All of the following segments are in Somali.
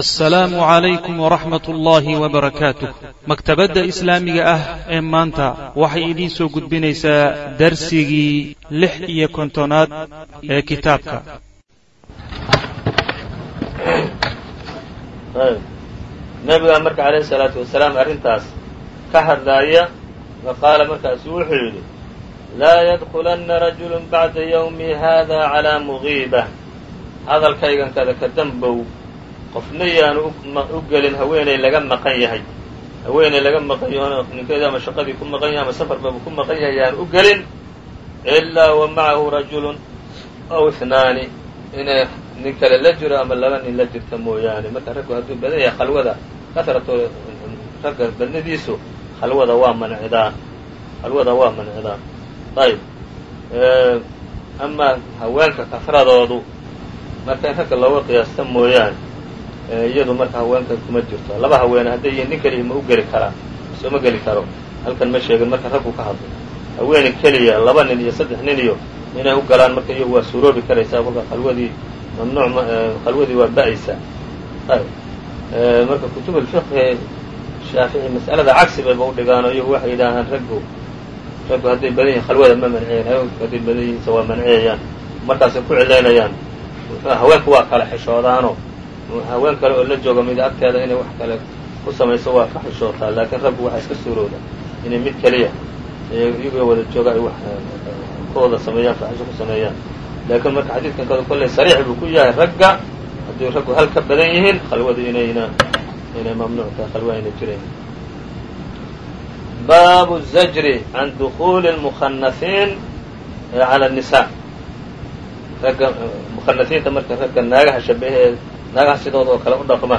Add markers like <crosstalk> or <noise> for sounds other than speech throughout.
asalaamu calaykum waraxmat ullaahi wbarakaatuh maktabadda islaamiga ah ee maanta waxay idiin soo gudbinaysaa darsigii lix iyo kontonaad ee kitaabka. Nebiga marka calayhi salaatu wasalaam arrintaas ka hadlaaya wa qaala markaasu wuxuu yidhi laa yadkulanna rajulu bacda yawmi hada calaa mugiiba hadalkaygan kada ka dambow qofna yaanu u gelin haweeney laga maqan yahay. Haweeney laga maqan yaho ninkeeda ama shaqadii ku maqan yahay ama safarbabu ku maqan yahay yaanu u gelin. Ilaa wa macahu rajulun aw ihnaani inay nin kale la jiro ama laba nin la jirta mooyaane. Marka raggu hadduu badan yahay khalwada kasratu ragga badnidiisu khalwada waa mancidaa khalwada waa mancidaa ayb amaa haweenka kasradoodu marka in ragga looga qiyaasta mooyaane iyadu marka haweenka kuma jirto. Laba haweene hadday yihiin nin keliya ma u geli karaa mise geli karo halkan ma sheegin marka raggu ka hadlo. Haweene keliya laba nin iyo saddex nin iyo inay u galaan marka iyagu waa suuroobi karaysaa kolka khalwadii mamnuuc khalwadii waa ba'aysaa marka kutub alfiqhi shaafici mas'alada cagsi bayba u dhigaano iyagu waxay yidhaahaan raggu raggu hadday badan yihiin khalwada ma manciyeen haweenku hadday badan yihiinse waa manciyayaan markaasay ku cilaynayaan. Haweenku waa kala xishoodaano haween kale oo la jooga mid agteeda inay wax kale ku samayso waa ka xishootaa laakiin raggu waxaa iska suurooda inay mid keliya iyagoo wada jooga ay wax ka wada sameeyaan faxisho ku sameeyaan laakiin marka xadiidkan kada kolley sariix buu ku yahay ragga haddii raggu hal ka badan yihiin khalwadu inayna inay mamnuuc tahay khalwa ayna jirayn baabu الzajri can dukuuli الmukhanaثiin calى الnisa ragga mukhanaثiinta marka ragga naagaha shabahee naagaha sidooda oo kale u dhaqma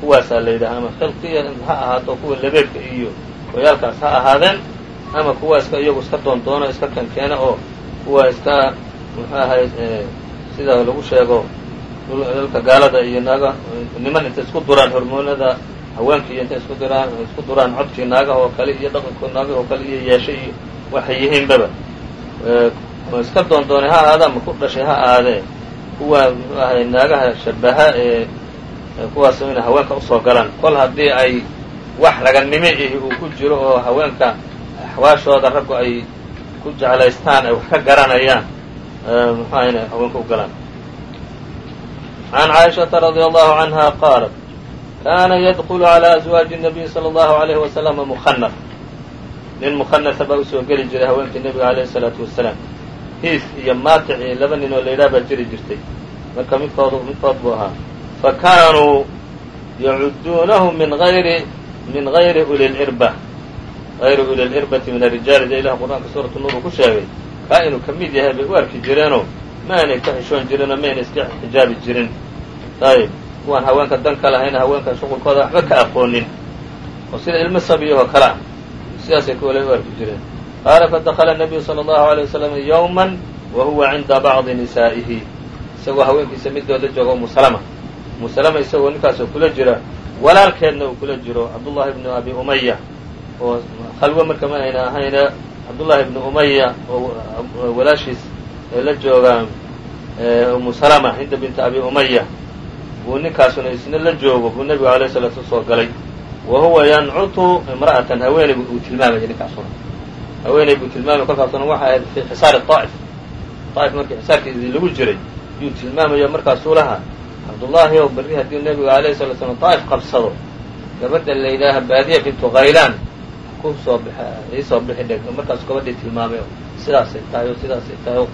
kuwaasaa la yidhaha ama khilqiya ha ahaato kuwa lebeedka iyo hoyaalkaas ha ahaadeen ama kuwa iska iyagu iska doondoona iska kankeena oo kuwa iska muxuu ahay sida lagu sheego dalka gaalada iyo naaga niman intay isku duraan hormoonada haweenka iyo intay isku duraan isku duraan codkii naagaha oo kale iyo dhaqanko naagaha oo kale iyo yeeshay iyo waxay yihiinbaba ma iska doondoonay ha ahaada ama ku dhashay ha ahaadee kuwa muxuu ahay naagaha shabaha ee kuwaas inay haweenka usoo galaan kol haddii ay wax raganimo ihi uu ku jiro oo haweenka axwaashooda raggu ay ku jeclaystaan ay wax ka garanayaan muxuaha inay haweenka u galaan عن cائشhaةa رضي الله عنها qاaلت kاna ydkل عlى أزواaجi النبي صلى الله عليه وسلم مخنف nin mukhanasa baa usoo geli jiray haweenkii nebiga عalيه الصلاaةu وaسلام hiis iyo maatic iyo laba nin oo la yidhaah baa jiri jirtay. Marka midkood midkood buu ahaa. Fa kaanuu yacudduunahu min hayri min hayri ulilcirba hayri ulilcirbati min arijaali dee ilaha qur'aanka suuratu nuur uu ku sheegay. Kaa inuu ka mid yahay bay u arki jireenoo maanay ka xishoon jirinoo maynay iska xijaabi jirin. Ayib kuwaan haweenka dan ka lahayna haweenka shuqulkooda waxba ka aqoonin. Oo sida ilmo sabiyahoo kale ah sidaasay kuwale u arki jireen qaala fadakla الnabiyu salى الlahu عalيه wasalam yowma wa huwa cinda bacdi nisaa'ihi isagoo haweenkiisa midooda jooga umu salama umu salama isagoo ninkaasoo kula jira walaalkeedna uu kula jiro cabdullahi bnu abi umaya oo khalwo marka ma ayna ahayne cabdullahi bnu umaya oo walaashiis ee la jooga umu salama hinda binta abi umaya buu ninkaasuna isna la joogo buu nebigu alayh salaatu usoo galay wa huwa yancutu imra'atan haweeney uu tilmaamaya ninkaasuna haweeney buu tilmaamay kolkaasuna waxay ahayd fi xisaari aa'if aa'if markii xisaarkiisii lagu jiray yuu tilmaamaya markaasuu lahaa cabdullaahi o berri haddii nebiga alayhi salaa slam aa'if qabsado gabadha la yidhaaha baadiya bintu khaylaan ku soo b iisoo bixi dheg markaasuu gabadhii tilmaamay sidaasay tahay o sidaasay tahay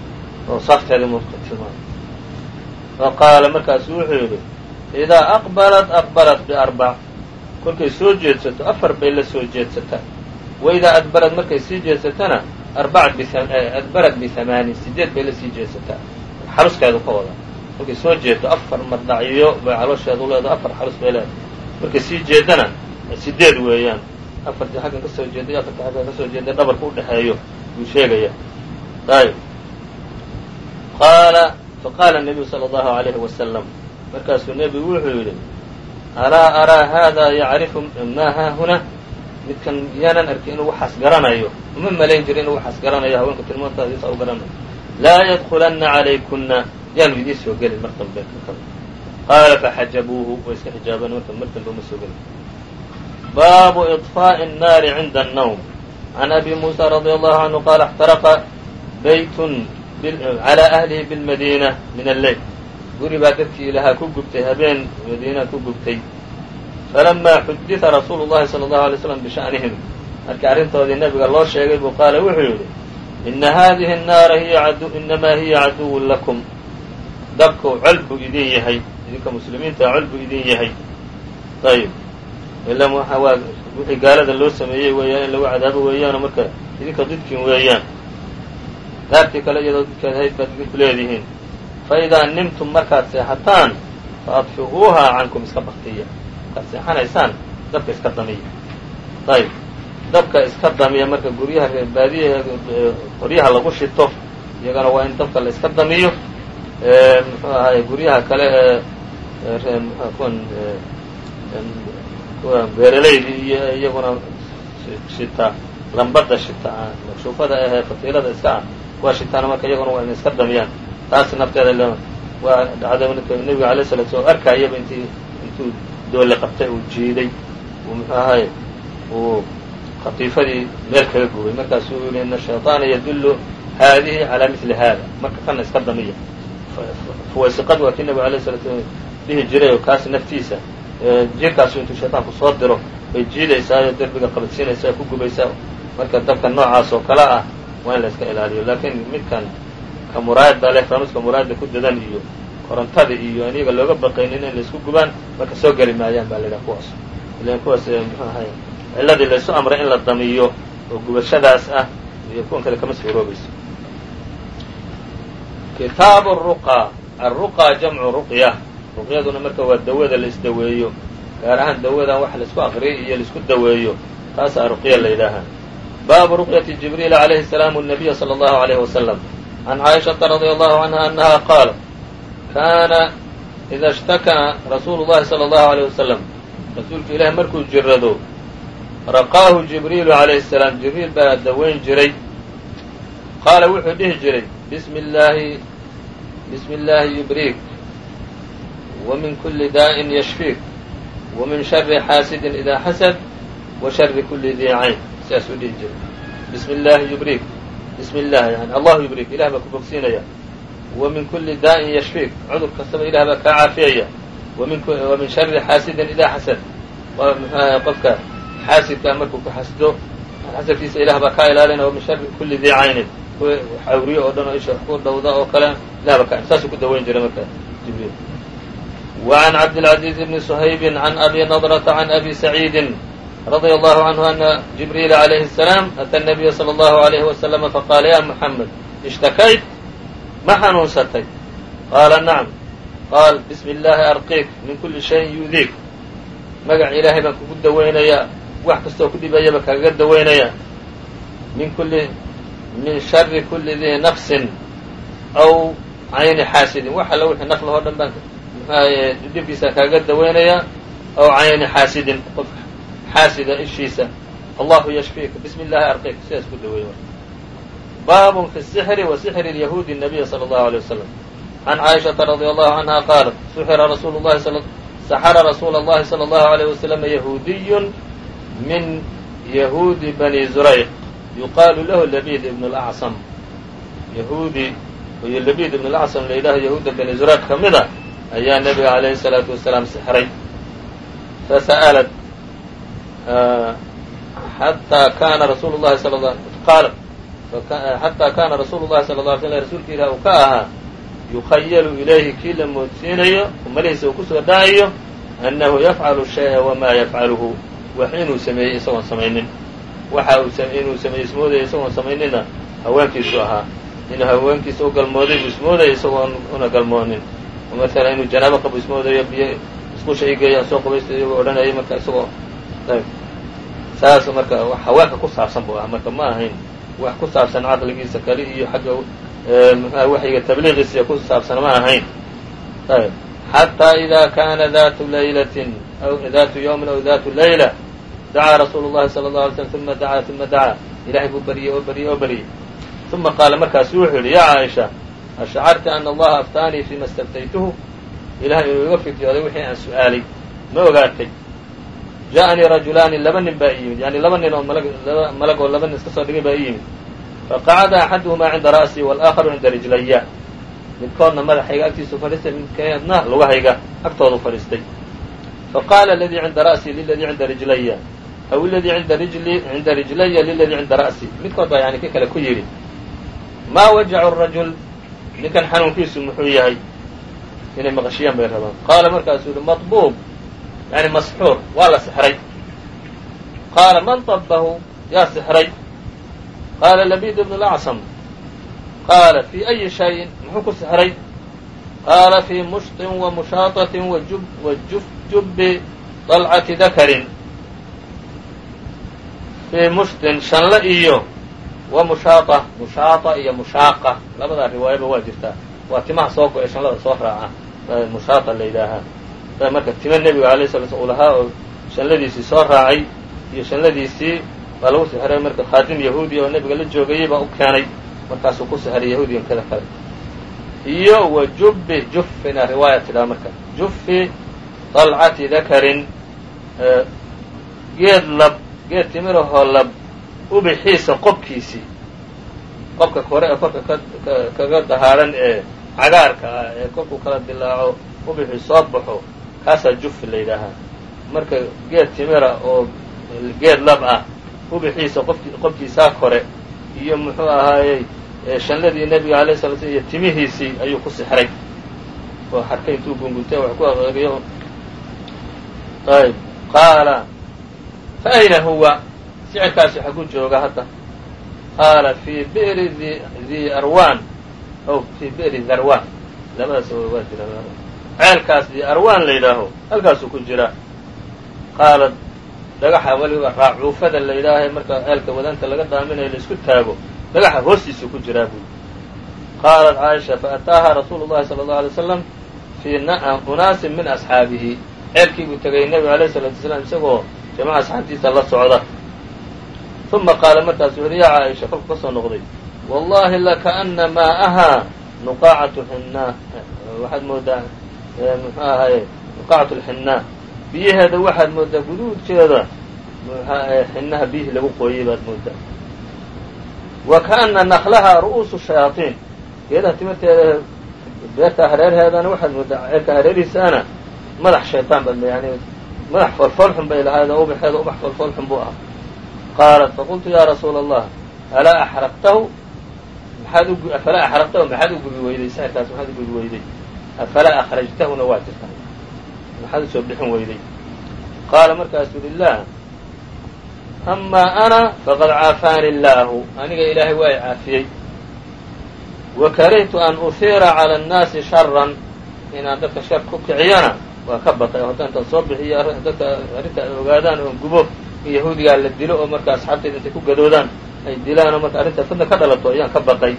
oo saafteeda mu tilmaamay. Fa qaala markaasuu wuxuu yidhi idaa aqbalat aqbalat biarbac kolkay soo jeedsato afar bay la soo jeedsataa waidaa adbarad markay sii jeesatana adbarad biamaanin sideed bay la sii jeesataa xaluskeedu ka wada markay soo jeeto afar mardhacyo bay caloosheedu leedaha afar xalus bay leedahay markay sii jeedana sideed weeyaan afartii xaggan ka soo iyo afartii xaggan ka soo dhabarka u buu sheegayaa ayb qaala faqaala nabiyu sala allahu alayhi wasalam markaasuu nebigu wuxuu yidhi alaa araa haadaa yacrifu maa haahuna midkan yaanan arki inuu waxaas garanayo uma malayn jira inuu waxaas garanayo haweenka tilmaantaadiisa u garanayo laa yadkulana عalaykuna yaanu idiin soo gelin mar dambe qaala faxajabuuhu way iska xijaabeen marka mar dambe uma soo gelin baabu iطfaaءi الnaari cinda الnawm can abi musa radi allahu canhu qaala اxtaraqa baytun calى ahlihi biاlmadiina min alleyl guri baa dadkii ilahaa ku gubtay habeen madiina ku gubtay falamaa xudita rasuulu llahi sala allahu alay slam bisha'nihim markii arrintoodii nebiga loo sheegay buu qaala wuxuu yidhi ina hadihi الnaara hiya inamaa hiya caduwun lakum. Dabku col buu idin yahay idinka muslimiinta col buu idin yahay. Ayib ila waa wixii gaalada loo sameeyey weeyaan in lagu cadaabo weeyaanoo marka idinka didkin weeyaan. Daartii kale iyadoo didkeed hayd baad idinku leedihiin. Faidaa nimtum markaad seexataan faadfi'uuhaa cankum iska baktiya markaad seexanaysaan dabka iska damiya ayb dabka iska damiya marka guryaha reerbaadiyaha qoryaha lagu shito iyagana waa in dabka la iska damiyo. Muxuu ahaay guryaha kale ee kuwan kuwa beeralaydi iyo iyaguna shita lambada shita makshuufada ahee fatiilada iska ah kuwa shitaana marka iyaguna waa ina iska damiyaan. Taas nafteeda waa dhacday nebiga alay sala slam arkayaba intii intuu doole qabtay uu jiiday uu muxuu ahaay uu khatiifadii meel kaga gubay. Markaasuu yihi ina shayطaana yadullu haadihi calaa mili hada marka kana iska damiya fuwaysiqad waa kii nebiga alay sala slam dhihi jiray oo kaas naftiisa jirkaasu intuu shayطaanku soo diro bay jiidaysaayo derbiga qabadsiinaysaa ku gubaysaa. Marka dabka noocaas oo kale ah waa in la iska ilaaliyo. Lakin midkan ka muraayada leh fanuska muraayada ku dadan iyo korontada iyo an iyaga looga baqaynin in laisku gubaan marka soo geli maayaan baa la yidhaha kuwaas ilan kuwaas muxuu ahay cilladii laysu amray in la damiyo oo gubashadaas ah iyo kuwan kale kama suuroobayso kitaabu ruqa aruqa jamcu ruqya ruqyaduna marka waa dawada la isdaweeyo gaar ahaan dawadan wax laisku aqriyo iyo laisku daweeyo taasaa ruqya la yidhaahaa baabu ruqyati jibriil عalayhi الsalaam الnabiya slى اllahu عalيyh waslm can caaishaةa radي allahu canha anaha qaalat kaana ida shtakaa rasuulu llahi sala allahu alayh wasalam rasuulku ilaah markuu jirrado raqaahu jibriilu calayhi salaam jibriil baa daweyn jiray qaala wuxuu dhihi jiray bismi illaahi bismi illaahi yubriik wa min kulli daa'in yashfiik wa min shari xaasidin idaa xasad wa shari kulli dii cayn sidaasuu dhihi jiray bismi illaahi yubriik bismi illaahi yani allahu yubriik ilah baa ku bogsiinaya wa min kuli daa'in yashfiik cudur kastaba ilah baa kaa caafiyaya wa min shari xaasidin idaa xasad waa muxuaha qofka xaasidkaa markuu ku xasdo xasadkiisa ilah baa kaa ilaalinaya wa min shari kuli dii caynin kuwa xawriyo oo dhan oo isha wax ku dhawda oo kale ilah baa ka saasuu ku daweyn jiray marka jibriil وعn cabdالعaزيز بن صhayb عn abi نضرة عn abi سعيidi رضي الله عنه أن جiبريل عليه السلام أtى النبي صلى الله عليه وسلم فقال يا محمد اشhتكyت ma xanuunsatay qaala nacam qaal bismi illaahi arqiik min kulli shayin yudiik magac ilaahay baan kugu dawaynayaa wax kastooo ku dhibayaba kagaga dawaynayaa min kulli min shari kulli dii nafsin aw cayni xaasidin wax alla wixii naf lahoo dhan baan muxuaye dhibkiisaan kagaga aw cayni xaasidin qof xaasida ishiisa allahu yashfiika bismi illaahi arqiik sidaas ku daweeye baabun fi sixri wa sixri lyahuudi الnabiy salى اllahu alيه wasalam can caaishaةa radi allahu canha qaalat suxira rasuulu llahi saxara rasuula اllahi salى اllahu عalيه wasalam yahuudiyun min yahuudi bani zurayq yuqaalu lahu labid ibn اlأcsam yahuudi iyo labid ibn اlأcsam la yidhaho yahuudda bani zurayq ka mid a ayaa nebiga alayhi الsalaatu wasalaam sixray fasa'lat xatىa kaana rasuulu llahi sal qaala xataa kaana rasuulu llahi sala lla slm rasuulka ilah uu ka ahaa yukhayalu ilayhi kii la moodsiinayo umalihiisa uu ku soo dhacayo annahu yafcalu shaya wamaa yafcaluhu wax inuu sameeyey isagoon samaynin. Waxa inuu sameeyey ismoodaya isagoon samayninna haweenkiisu ahaa. Inuu haweenkiisa u galmooday buu ismoodaya isagoon una galmoonin. Maala inuu janaabo qabo ismoodayo biyo isqusha igeeya soo qubaysta iyagoo odhanayay marka isagoo saas marka haweenka ku saabsan buu ahaa. Marka ma ahayn wax ku saabsan caqligiisa kale iyo xagga mxua waxyiga tabliiqiisa ku saabsan ma ahayn. Ayb. Xataa ida kana datu laylatin aw datu yawmin aw datu layla dacaa rasuulu llahi sala اlه alay slm uma dacaa uma dacaa. Ilahay buu baryey oo baryey oo baryey uma qaala markaasu wuxuu yihi ya caaisha ashcarta ana allaha aftaanii fima staftaytuhu ilahay inuu iga fidyooday wixii aan su'aalay. Ma ogaatay ja'anii rajulaani laba nin baa i yimid yani laba nin oo laba malag oo laba nin iska soo dhigay baa i yimid faqacada axaduhumaa cinda ra'sii wاlآakharu cinda rijlaya midkoodna madaxayga agtiisu fadhiistay midkeedna lugahayga agtoodu fadhiistay faqaala aladii cinda ra'sii liladii cinda rijlaya aw iladii inda rijli cinda rijlaya liladii cinda ra'si midkood baa yani ki kale ku yidhi maa wajacu rajul ninkan xanuunkiisu muxuu yahay inay maqashiyaan bay rabaan qaala markaasuu yihi maطbuub yani masxuur waa la sixray qaala man طabahu yaa sixray qaala labid bn اlأcsam qaala fii أyi shayin muxuu ku sixray qaala fii mushطin wa mushaaطatin wa jubbi طalcati dakarin fii mushtin shanle iyo wa mushaaطa mushaaطa iyo mushaaqa labadaa riwaayaba waa jirtaa waa timaha soo go-ee shanlada soo raaca mushaaطa la yidhaahaa marka tima nebiga alay sala sl u lahaa oo shanladiisii soo raacay iyo shanladiisii baa lagu sixray marka khaadim yahuudi oo nebiga la joogayay baa u keenay markaasuu ku sixray yahuudigan kada kale iyo wa jubbi juffina riwaaya tidhaha marka juffi طalcati dakarin geed lab geed timirahoo lab ubixiisa qobkiisii. Qobka kore ee korka kaga dahaaran ee cagaarka ah ee korkuu kala dilaaco ubixii soo baxo kaasaa juffi la yidhaahaa marka geed timira oo geed lab ah ubixiisa qobkiisaa kore iyo muxuu ahaayey shanladii nebiga alayh sala slam iyo timihiisii ayuu ku sixray oo xarka intuu gunguntay wax ku aqeegiyo ayb qaala fa ayna huwa sicirkaasi xagu jooga hadda qaala fii bi'ri di arwan ow fii bi'ri darwan labadaas waa jira ceelkaas di arwan la yidhaaho halkaasuu ku jira. Qaala dhagaxa weliba raacuufada la yidhaahay marka ceelka wadaanta laga daaminayo la isku taago dhagaxa hoostiisuu ku jiraa buuli qaalat caaisha faataaha rasuulu llahi sala allau alay slam fii unaasin min asxaabihi. Ceelkii buu tegay nebiga alayh salatu wasalaam isagoo jamaca asxaabtiisa la socda. Uma qaala markaasu wuxuuhi yaa caaisha kolku ka soo noqday. Wallahi lakaana maa'ahaa nuqaacatu xinnaa waxaad moodaa muxuu ahaye nuqaacatu lxinnaa biyaheeda waxaad moodaa guduudkeeda xinnaha biyihii lagu qooyey baad moodaa. Wa kaana naklahaa ru'uusu shayaaطiin geedaha timirteeda beerta hareerheedana waxaad moodaa ceelka hareerihiisaana madax shayطaan baad yani madax folfoolxun bay lahayd ubaxeeda ubax folfoolxun buu ahaa. Qaalat faqultu ya rasuula allah alaa axraqtahu? Maxaad u afalaa axraqtahu? Maxaad u gubi weyday sixirkaas maxaad u gubi weyday afalaa akhrajtahuna waa jirtaa maxaad u soo bixin weyday qaala markaasuu yihi lah amaa ana faqad caafaani illaahu aniga ilaahay waa i caafiyey wa karihtu an uhiira cala annaasi sharan inaan dadka shar ku kiciyana waa ka baqay oo haddaan intaan soo bixiyo dadka arrinta ay ogaadaan oo gubo in yahuudigaa la dilo oo marka asxaabtayda intay ku gadoodaan ay dilaan oo marka arrinta fidna ka dhalato ayaan ka baqay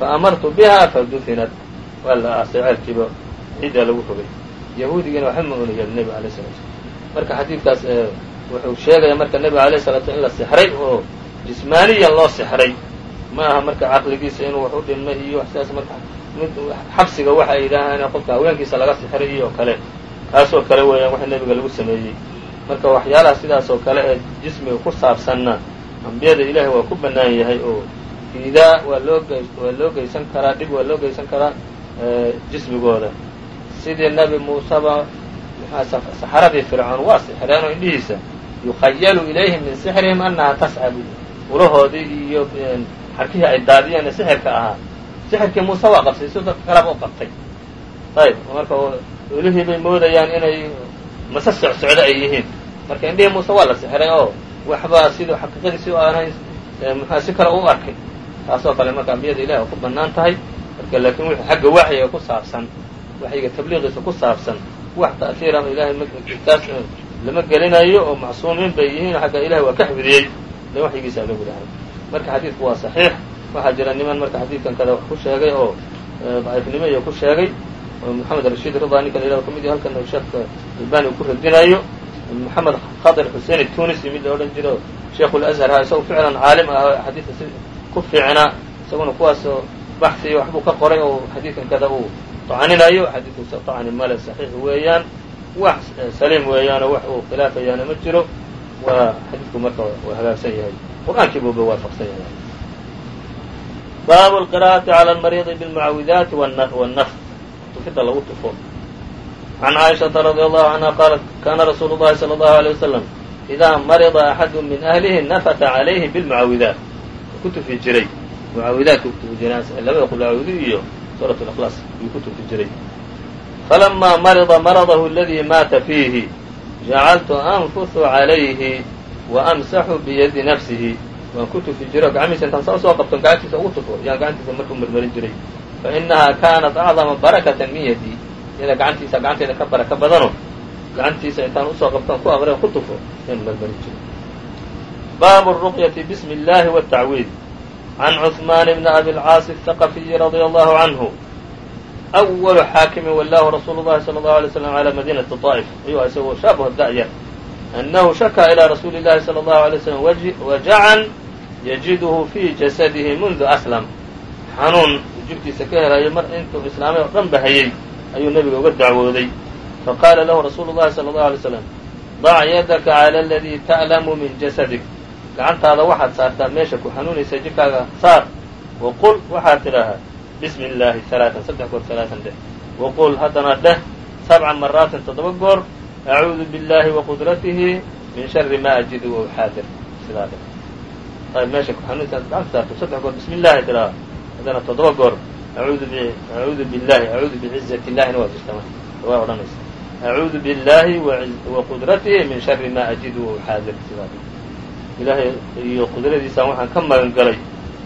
fa amartu biha fadufinat waa la aasay ceelkiiba ciiddaa lagu rogay yahuudigiina waxba ma una yeelin nebiga alay marka xadiidkaas wuxuu sheegaya marka nebiga alayh salatu in la sixray oo jismaaniyan loo sixray ma aha marka caqligiisa inuu wax u dhilmay iyo sidaas marka mid xabsiga waxa ay yidhaahaan qofka haweenkiisa laga sixray iyo kale kaasoo kale weeyaan waxa nebiga lagu sameeyey marka waxyaalaha sidaas oo kale ee jismiga ku saabsanna ambiyada ilaahay waa ku bannaan yahay oo fiidaa waa loo waa loo geysan karaa dhib waa loo geysan karaa jismigooda. Sidii nebi muuseba saxaradii fircoon waa sixreen oo indhihiisa yukhayalu ilayhim min sixrihim annaha tasca ulahoodii iyo xarkihii ay daadiyeen ee sixirka ahaa. Sixirkii muuse waa qabsay si kalaba u qabtay. Ayb marka ulihii bay moodayaan inay mase socsocdo ay yihiin. Marka indhihii muuse waa la sixray oo waxba siduu xaqiiqadiisi aanay mxua si kale u arkin taasoo kale marka ambiyada ilahi waa ku bannaan tahay marka laakiin wixii xagga waxyiga ku saabsan waxyiga tabliiqiisa ku saabsan wax ta'hiira ilahay taas lama gelinayo oo macsuumiin bay yihiin xagga ilahi waa ka xifdiyey de waxyigiisa lagu dhahay marka xadiidku waa saxiix waxaa jira niman marka xadiidkan kada wax ku sheegay oo daciifnimo iyo ku sheegay oo moxamed rashiid rida ninka la yihahdo ka mid yaho halkan sheekh albani uu ku radinayo moxamed khadir xusein tunisi mid la odhan jiro sheikhu lazhar ha isagu ficlan caalim ah xadiidka si ku fiicnaa isaguna kuwaasoo baxsi waxbuu ka qoray oo xadiidkan kada uu طacninayo xadiidku طacni male صaxiix weeyaan wax saliim weeyaanoo wax uu khilaafayaana ma jiro waa xadiidku marka waa hagaagsan yahay qur'aankii buuba waafaqsan yahay baabu الqirاءaةi عlى الmariiضi bالmucaawidaati والnf tufida lagu tufo عan caaishaةa radي allahu canha qaalat kana rasuulu الlahi salى الlahu عalيه waslم إidaa marida axadu min ahlihi nafata عalayhi bاlmucaawidaat ku tufi jiray mucaawidaadka ku tufi jiray labada qulaawidu iyo suuraة اlإkhlaas yuu ku tufi jiray falamaa marida maradahu aladii maata fiihi jacaltu anfusu عalayhi waamsaxu biyadi nafsihi waan ku tufi jiray oo gacmihiisa intaan saa usoo qabton gacantiisa ugu tufo yaan gacantiisa markuu marmarin jiray fainahaa kaanat acdama barakatan min yadi iyada gacantiisa gacanteeda ka baraka badano gacantiisa intaan usoo qabton ku aqrian ku tufo yaan marmarin jiray baabu الruqyati bsmi اllahi wالtacwiid can cثmaan bni abi اlcaas الthaqafiyi radي allahu canhu أwalu xaakimin wallahu rasuulu llahi salى اllahu alay slam alى madinati طaa'if ayuu isagoo shaabaho da'yar annahu shakaa ilىa rasuuli llahi salى اllahu alay slam wajacan yajiduhu fii jasadihi mundu aslam xanuun jugtiisa ka helayo mar intuu islaamay oo dhan ba hayey ayuu nebiga uga dacwooday faqaala lahu rasuulu llahi salى اllahu alay slam dac yadaka cala aladii ta'lamu min jasadik gacantaada waxaad saartaa meesha ku xanuunaysa jirkaaga saar. Waqul waxaad tidhaahaa bismi illaahi alaaan saddex goor alaaan dheh. Waqul haddana dheh sabca maraatin toddoba goor acuudu biاllahi waqudratihi min shari ma ajidu ow xaadir sidaa dheh. Ayb meesha ku xanuunaysa gacanta saarto saddex goor bismi illahi tidhaha haddana toddoba goor acuudu acuudu billahi acuudu bicizati illahina waa jirta waa odhanaysa. Acuudu biاllahi waqudratihi min shari ma ajidu ow xaadir sidaa dheh ilaahay iyo qudradiisaan waxaan ka magan galay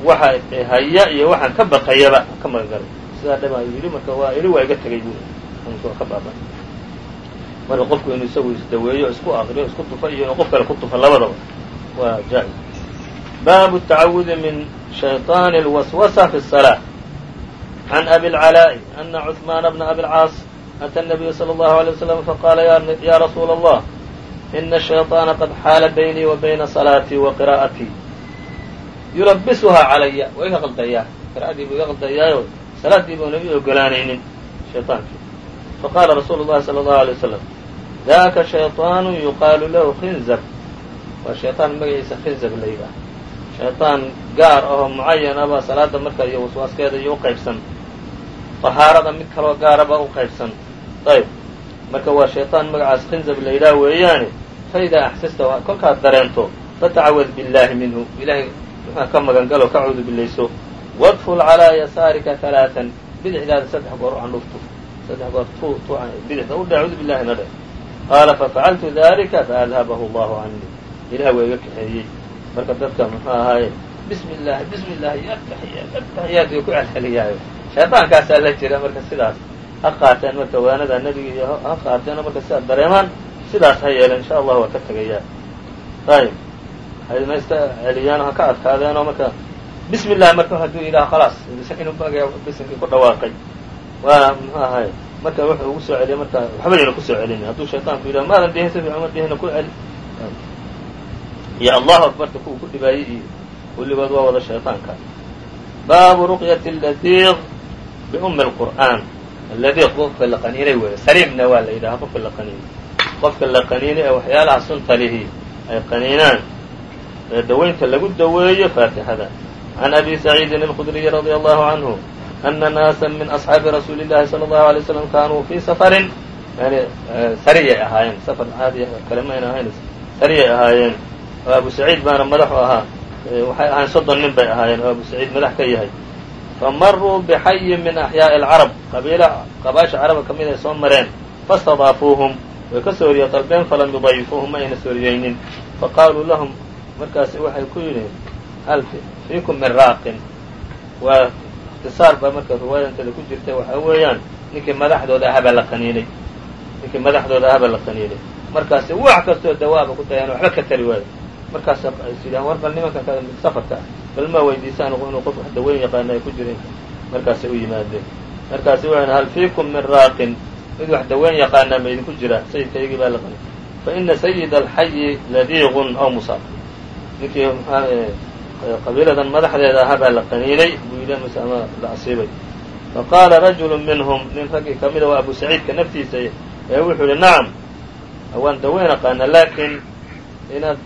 waxa haya iyo waxaan ka baqayaba ka magan galay sidaa dhaba ayuu yidhi marka waa ili waa iga tegay bu ka baaba marka qofku inuu isagu isdaweeyo isku aqriyo isku tufa iyo inuu qof kale ku tufa labadaba waa jaa-is baabu التacawudi min shayطaan الwaswasa fi الصلاة عan abi العalاء أna cثmaan bna abi الcاas أtى النabiy slى الlه عlيه وsلم faqاla ya rasuula الlah ina الشhayطaana qad xaala baynii wa bayna صalaatii wa qira'atii yulabisuhaa calaya waa iga qaldayaa qira'adii buu iga qaldayaayo salaadii buuna ii ogolaanaynin shayطaankii faqaala rasuulu الlahi salى الlahu عalيه waslم daka shayطaanu yuqaalu lahu khinzab waa shayطaan magaciisa khinzab la yidhaah shayطaan gaar ahoo mucayan abaa salaada marka iyo waswaaskeeda iyo uqaybsan طahaarada mid kaloo gaaraba u qaybsan ayb marka waa shayطaan magacaas khinzab la yidhaah weeyaane faidaa axsasta kolkaad dareento fatacawad billaahi minhu ilahay muxua ka magangalo ka cudubilayso wadful calaa yasaarika alaaan bidixdaada saddex goor andhuftuf saddex goor bidixda u dheh acudu billahina dheh qaala fafacaltu dalika faadhabahu allahu canii ilah waa iga kaxeeyey marka dadka muxuu ahaaye bismi illaahi bismi illaahi ataxiyaat ataxiyaat iyo ku celceliyaayo shaytaankaasaa la jira marka sidaas ha qaateen marka waanadaa nebigi iyo ha qaateen marka sidaad dareemaan sidaas ha yeeleen insha allah waa ka tegayaa ayb hayna iska celiyaano ha ka adkaadeenoo marka bismi illahi marka hadduu yidhaha khalaas inuu bagaya bisimkii ku dhawaaqay waa muxuu ahay marka wuxuu ugu soo celiya marka waxba yayna kusoo celini hadduu shayطaanku yidhaha maadan dhihin si fiican ma dhihina ku celi iyo allahu akbarta kuwa ku dhibaayey iyo kulligood waa wada shayطaanka baabu ruqyati ladiiq biumi اlqur'aan aladiiq qofka la qaniinay weeye saliimna waa la yidhaha qofka la qaniinay qofka la qaniino ee waxyaalaha sunta lihi ay qaniinaan. Ee dawaynta lagu daweeyo faatixada. Can abi saciidin alkhudriyi radia allahu canhu ana naasa min asxaabi rasuuli llahi sala allahu alay slam kaanuu fii safarin. Yani sariyay ahaayeen. Safar caadi ah, kale ma ahayn sariyay ahaayeen. Oo abu saciid baana madaxu ahaa. Waxay ahayn soddon nin bay ahaayeen. Oo abu saciid madax ka yahay. Famaruu bixayin min axyaa'i alcarab qabiila qabaasha caraba ka mid ay soo mareen. Fastadaafuuhum way ka sooriye dalbeen falam yudayifuuhum ma ayna sooriyeynin faqaaluu lahum markaasi waxay ku yidhiin hal fiikum min raaqin. Waa ikhtisaar baa marka riwaayanteeda ku jirta waxaa weeyaan ninkii madaxdooda ahabaa la qaniinay. Ninkii madaxdooda ahabaa la qaniinay. Markaasi wax kastoo dawaaba ku tagaan waxba ka tari waayo. Markaas is war bal nimanka ka safarka bal ma weydiisaan inuu qof wax daweyn yaqaana ay ku jirin. Markaasay u yimaadeen. Markaasi waxay hal fiikum min raaqin mid wax daweyn yaqaanaa ma idinku jira sayidkaygii baa la qaniy fa ina sayida alxayi ladiiqun aw musaab. Ninkii qabiiladan madaxdeeda ahaa baa la qaniinay yidhi mise ama la asiibay. Faqaala rajulu minhum nin raggii ka mida waa abu saciidka naftiisa ee wuxuu yihi nacam waan daweyn aqaana laakiin inaad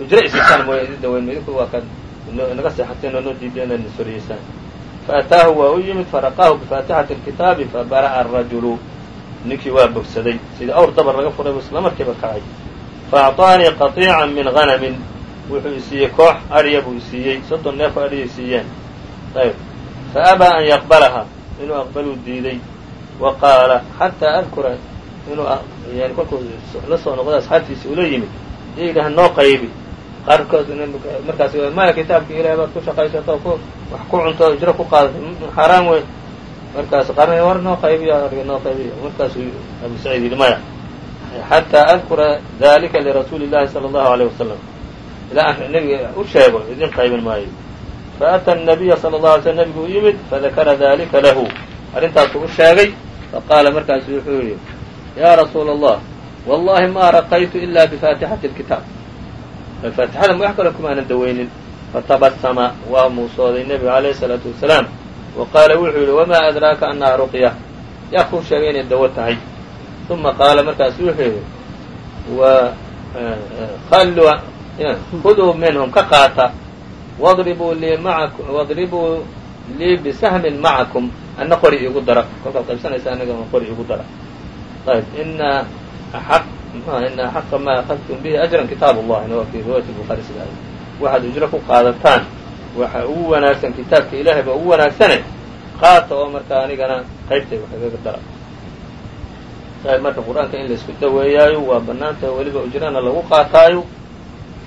ujro isiisaan mooya idin daweyn idinku waa kaad inaga seexateen oo noo diideen inaad nisoriyeysaan faataahu waa u yimid faraqaahu bifaatixati اlkitaabi fabara'a arajulu ninkii waa bogsaday. Sidii awr dabar laga furay buu isla markiiba kacay. Faacطaanii qaطiican min hanamin wuxuu isiiyey koox adhiya buu isiiyey soddon neef oo adhiyay siiyeen. Ayb. Faabaa an yaqbalaha inuu aqbaluu diiday. Wa qaala xataa adkura inuu yani kolkuu la soo noqday asxaabtiisa ula yimid. Iyo yidhaha noo qaybi. Qaarkood markaas maya kitaabkii ilahay baad ku shaqaysato wax ku cunto ijro ku qaadatay xaaraan wey markaas qarn war noo qaybiyo noo qaybiyo. Markaasu abu saciid yidhi maya xataa adkura dalika lirasuuli llahi sala allahu aleyh wasalam ilaa aan nebiga u sheego idin qaybin maayo. Faata anabiya sala allahu alay slam nebigu u yimid fadakara dalika lahu. Arrintaasuu u sheegay faqaala markaasu wuxuu yidhi yaa rasuula allah wallahi ma raqaytu ila bifaatixati lkitaab faatixada magax kale kumaanan dawaynin fatabasama waa muusooday nebiga alayh salaatu wasalaam wa qaala wuxuu yidhi wama adraaka annaha ruqya yaa kuu sheegay inay dawo tahay uma qaala markaasu wuxuu yidhi khuduu minhum ka qaata wadribuu lii bisahmin macakum ana qori iigu dara kolkaad qaybsanaysa anaga qori iigu dara ayb ina aq ina axaqa maa akadtum bihi ajran kitaab اllahi waa fi riwaayat buhaari waxaad ujro ku qaadataan waxa ugu wanaagsan kitaabka ilaahay ba ugu wanaagsane qaata oo markaa anigana qaybtay wax igaga dara. Ayb marka qur'aanka in la isku daweeyaayo waa banaanta weliba ujrana lagu qaataayo.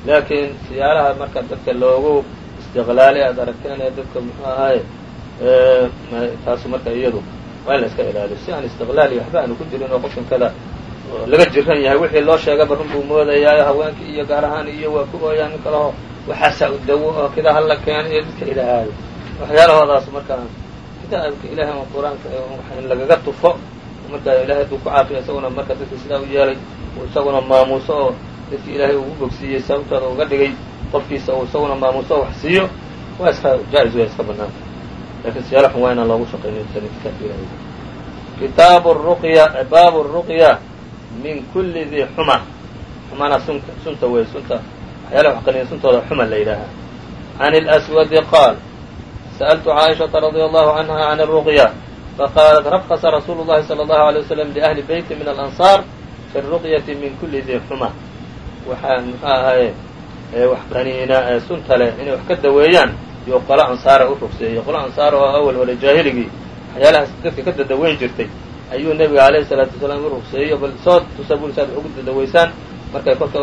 Laakiin siyaalaha marka dadka loogu istiqlaali aad aragteen ee dadka muxuu taasu marka iyadu waa in la iska ilaaliyo. Si aan istiqlaali waxba aanu ku jirin oo qofkan kada laga jiran yahay wixii loo sheegaba run moodayaayo haweenkii iyo gaar ahaan iyo waa ku ooyaan kaleho waxaasaa u dawo oo kida hala keeno iyo dadka ilahaayo waxyaalahoodaas marka kitaabka ilahay oo qur'aanka in lagaga tufo marka ilahay hadduu ku caafiya isaguna marka dadka sidaa u yeelay isaguna maamuuso oo dadkii ilaahay ugu bogsiiyey sababtooda uga dhigay qofkiisa uu isaguna maamuuso wax siiyo waa iska jaa-is way iska banaanta laakiin siyaala xun waa inaan loogu shaqayno kitaabka ruqya baabu ruqya min kuli dii xuma xumana sun sunta wey sunta waxyaalaha wax qaniya suntooda xuma la yidhaahaa can اlأswadi qaal sa'altu caaishaةa radي allahu canha can الruqya faqaalat raqasa rasuulu الlahi salى الlahu عalيه waslm liأhli beyti min alanصaar fi الruqyati min kuli dii xuma waxaa muxuu ahaye wax qaniina ee sunta leh inay wax ka daweeyaan iyo qolo ansaara u rugseeyey qolo ansaara oo awal hore jaahiligii waxyaalahaas dadka ka dadaweyn jirtay ayuu nebiga alayhi salaatu wasalaam u rugseeyo bal soo tusa buli saad wax ugu dadaweysaan markay kolka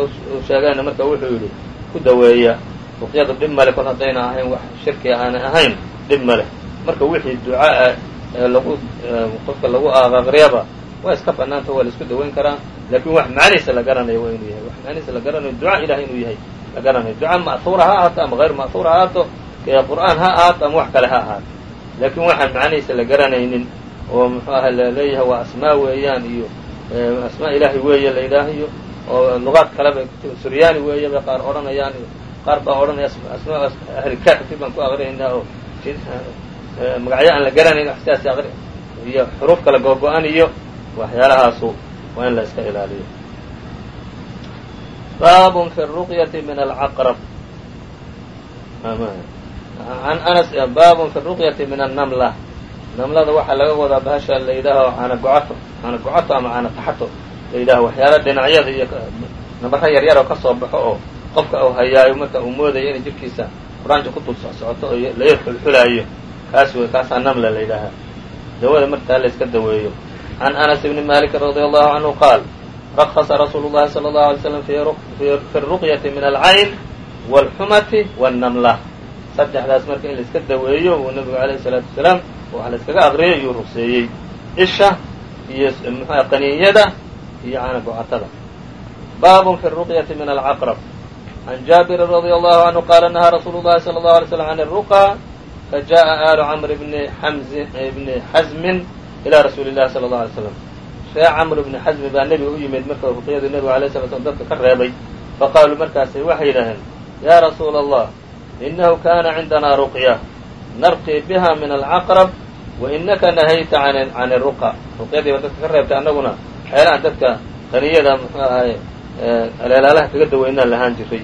sheegeenna marka wuxuu yidhi ku daweeya. Ruqyadu dhib male kol haddayna ahayn wax shirkiga aanay ahayn dhib maleh marka wixii ducaa ee lagu qofka lagu aqriyaba waa iska banaanta waa la isku daweyn karaa. Laakin wax macnihiisa la garanayo waa inuu yahay. Wax macnihiisa la garanayo duca ilahay inuu yahay la garanayo. Duca ma'huura ha ahaato ama hayr ma'huura ha ahaato qur'aan ha ahaato ama wax kale ha ahaato. Laakin waxaan macnihiisa la garanaynin oo muxuu aha la leeyahay waa asmaa weeyaan iyo asmaa ilaahay weeye la yidhaahayo oo lugaad kaleba suryaani weeye bay qaar odhanayaan qaar baa odhanaya asmaa ahli kahfi baan ku aqrinaynaa oo magacyo aan la garanayn sidaas aqri iyo xuruuf kala googo-an iyo waxyaalahaasu waa in la iska ilaaliyo. Baabun fi ruqyati min alcaqrab an anas baabun fi ruqyati min annamla. Namlada waxaa laga wadaa bahasha la yidhaaho caana gocato caana gocato ama caana taxato la yidhaho waxyaala dhinacyada iyo nabara yar yar oo ka soo baxo oo qofka uu hayaayo marka uu moodayo inay jirkiisa quraanka ku dul socsocoto oo la yar xulxulaayo kaas wey kaasaa namla la yidhaahaa dawada markaa la iska daweeyo. Can anas bni malikin radi allahu canhu qaal rakasa rasuulu llahi sala allahu alay slam fi ruqyati min alcayn wاlxumati wاnnamla saddexdaas marka in la iska daweeyo uu nabigu alayhi salaatu wasalaam waxa la iskaga aqriyay iyuu rugseeyey isha iyo mxua qaniinyada iyo cana go-atada baabun fi ruqyati min alcaqrab can jaabirin radia allahu canhu qaala nahaa rasuulu llahi sala allahu alay slam can iruqa fajaءa aalu camr bni xamzi bni xasmin ilaa rasuuli llahi sala allahu alay slam ree camr bni xasmi baa nebiga u yimid marka ruqyadii nebiga alayh sala slam dadka ka reebay faqaaluu markaasay waxay yidhaaheen yaa rasuula allah inahu kaana cindanaa ruqya narqii biha min alcaqrab wa inaka nahayta can iruqa ruqyadii baa dadka ka reebtay annaguna waxyaalahan dadka qaniyada muxuu ahay kaga daweynaan lahaan jiray.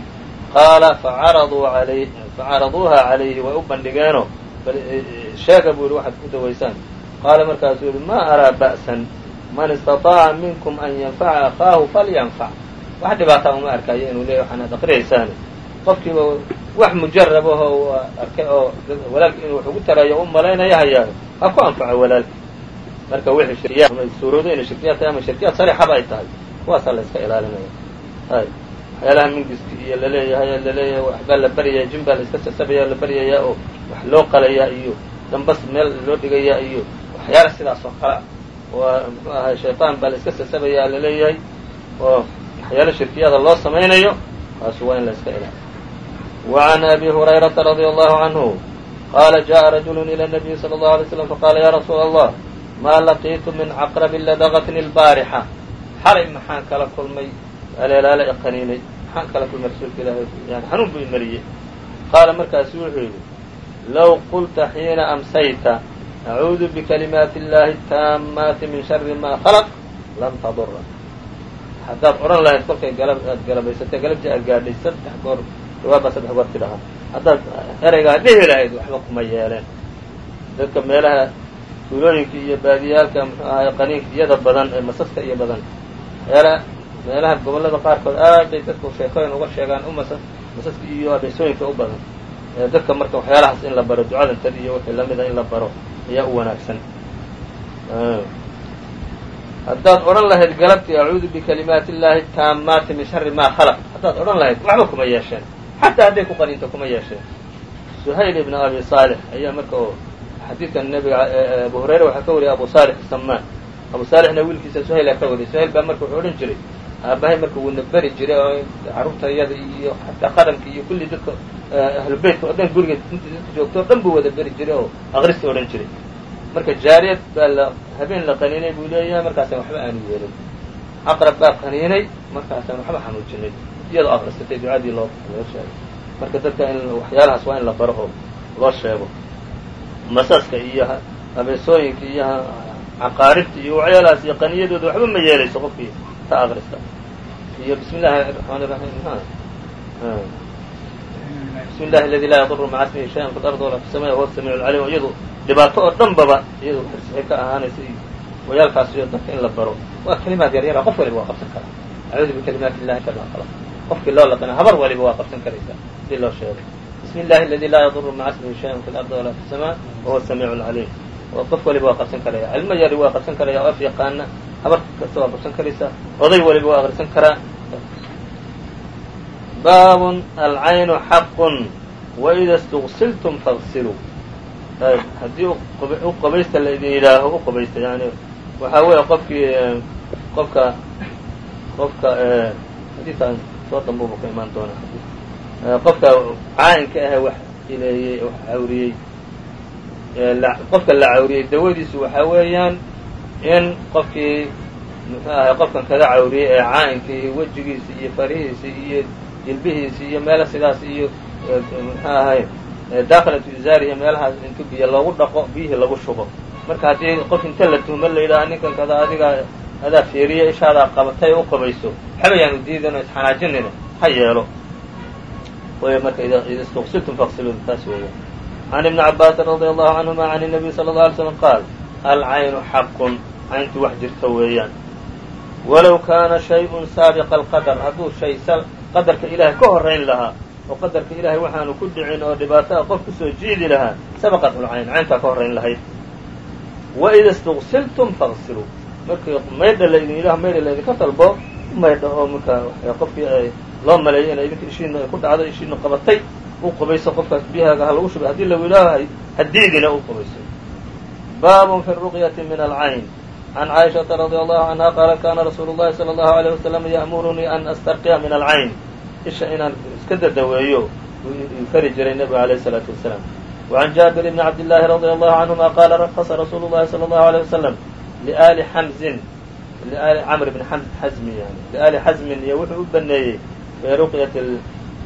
Qaala facaraduuha calayhi way u bandhigeenoo bal sheega buu yihi waxaad ku dawaysaan qaala markaasuu yihi ma araa ba'san man istaطaaca minkum an yanfaca akhaahu falyanfac wax dhibaataa uma arkayo inuu leeya waxaanaad aqriyaysaani qofkiiba wax mujarab ahoo arkay oo walaalki inuu wax ugu tarayo u malaynaya hayaayo ha ku anfaco walaalki marka wixii shirkiyaad suuroodo inay shirkiyaad tahay ama shirkiyaad sarixaba ay tahay kuwaasaa la iska ilaalinaya hay waxyaalaha mingiska iyo laleeyahay laleeyahay waxbaa la baryaya jin baa la iska sasabaya la baryayaa oo wax loo qalayaa iyo dambas meel loo dhigayaa iyo waxyaala sidaas oo kale oo muxuu ahay shayطaan baa la iska sasabayaa laleeyahay oo waxyaala shirkiyada loo samaynayo kaasu waa in la iska ilaaliyo وعn أbي هريرةa رضي الله عنه qال جاء رجل إلى النبي صلى الله عليه وسلم فقال يا رsuuل الله maa laqiitu min caqrabin ladaqatni اlbaarixa xalay maxaan kala kulmay aleelaale iqaniinay maxaan kala kulmay rasuulka ilaahay yani xanuun buu imariyey qaala markaasu wuxuu yidhi low qulta xiina amsayta acuudu bikalimaati اllahi taammaati min shari ma khalaq lam tadura haddaad odhan lahayd kolkay galab aad galabaysatay galabtii aad gaadhay saddex goor dhawaad baa saddex goor tidhaha haddaad ereygaa dhihi lahayd waxba kuma yeeleen. Dadka meelaha tuulooyinka iyo baadiyaalka muxuu ahay qaniinkiyada badan ee masaska iyo badan. Meela meelaha gobollada qaarkood aad bay dadku sheekooyin uga sheegaan u masa masaska iyo abeesooyinka u badan. Dadka marka waxyaalahaas in la baro ducadan tad iyo wixii lamida in la baro ayaa u wanaagsan. Haddaad odhan lahayd galabtii acuudu bikalimaati illaahi taamaati min shari maa khalaq. Haddaad odhan lahayd waxba kuma yeesheen. Xataa hadday ku qaniinto kuma yeesheen. Suhayl ibn abi saalix ayaa marka oo xadiidkan nabiga abu hurayra waxaa ka wariyay abu saalix samaan abu saalixna wiilkiisa suhayla ka wariyay. Suhayl baa marka wuxuu odhan jiray aabahay marka wuuna beri jiray oo carruurta iyada iyo xataa qaranka iyo kulli dadka ahlubeytka o dhan guriga intii dadka joogto o dhan buu wada beri jiray oo aqrista odhan jiray. Marka jaariyad baa la habeen la qaniinay buu leeyahay markaasaan waxba aanu yeelin. Aqrab baa qaniinay markaasaan waxba xanuujinay iyadoo aqrisatay ducadii loo loo sheegay. Marka dadka in waxyaalahaas waa in la baro oo loo sheego masaska iyo abeesooyinka iyo caqaaribta iyo waxyaalahaas iyo qaniyadooda waxba ma yeelayso qofkii ta aqrista iyo bismi illaahi raxmaan raxiim bismi illahi aladi laa yaduru maca smihi shayan fi lardi walaa fi samai huwa samiic lcalim iyadu dhibaato oo dhan baba iyadu xirsixi ka ahaanaysa iyo wayaalkaas iyo dadka in la baro. Waa kalimaad yar yara qof waliba waa qabsan karaa. Acuudu bikalimaati illahi shar ma khalaq. Qofkii loo laqina habar waliba waa qabsan karaysaa si loo sheego bismi illahi aladi laa yaduru maca smihi shayan fi lardi walaa fi samaa wahuwa samiic lcaliim qof waliba waa qabsan karaya. Cilmo yari waa qabsan karaya o af yaqaana habar kasta waa qabsan karaysaa oday waliba waa aqrisan karaa baabun alcaynu xaqun waida istugsiltum fagsiluu haddii u qabaysta la idin yidhaaho u qabaysta yani waxaa weeye qofkii qofka qofka xadiikaan soo dambuuba ka imaan doona qofka caayinka ahe wax ileeyey wax cawriyey qofka la cawriyey dawadiisu waxaa weeyaan in qofkii muxuu ahay qofkan kaga cawriyey ee caayinkai wejigiisi iyo farihiisi iyo jilbihiisi iyo meelo sidaas iyo muxuu ahay daakilatu izaari iyo meelahaas intu biyo loogu dhaqo biyihii lagu shubo. Marka haddii qof inta la tuhmo la yidhaaha ninkan kada adiga adaa feeriye ishaadaa qabatay u qabayso waxba diidano isxanaajinina ha yeelo way marka ida istuqsiltum faqsilu taas weeyaan can ibni cabaasin radia allahu canhuma can الnabiy sala اlه alay slam qaal alcaynu xaqun cayntu wax jirta weeyaan walow kaana shayءun saabiqa alqadar hadduu shay qadarka ilaahay ka horayn lahaa oo qadarka ilaahay waxaanu ku dhicin oo dhibaataa qof kusoo jiidi lahaa sabaqat lcayn cayntaa ka horrayn lahayd waida istuqsiltum faqsiluu markii maydha laydin yidhaho maydha laydinka dalbo maydha oo markaa qofkii ay loo maleeyo inay idinka ishiina ay ku dhacdo ishiina qabatay u qubayso qofkaas biyahaaga ha lagu shubay haddii lagu yidhaaho hadiidina u qubayso baabun fi ruqyati min alcayn can caaishaةa radي allahu canha qaala kana rasuulu llahi salى اllahu عalيه wasalam ya'murunii an astarqiya min alcayn isha inaan iska dadaweeyo fari jiray nebigu alayh الsalaatu wasalaam وعan jaabir bni cabd llaahi radي allahu canهuma qaala rakasa rasuulu llahi salى اllahu عalيه wasalam liali xamzin liali camr bni xazmi yani liali xazmin iyo wuxuu u baneeyey fi ruqyat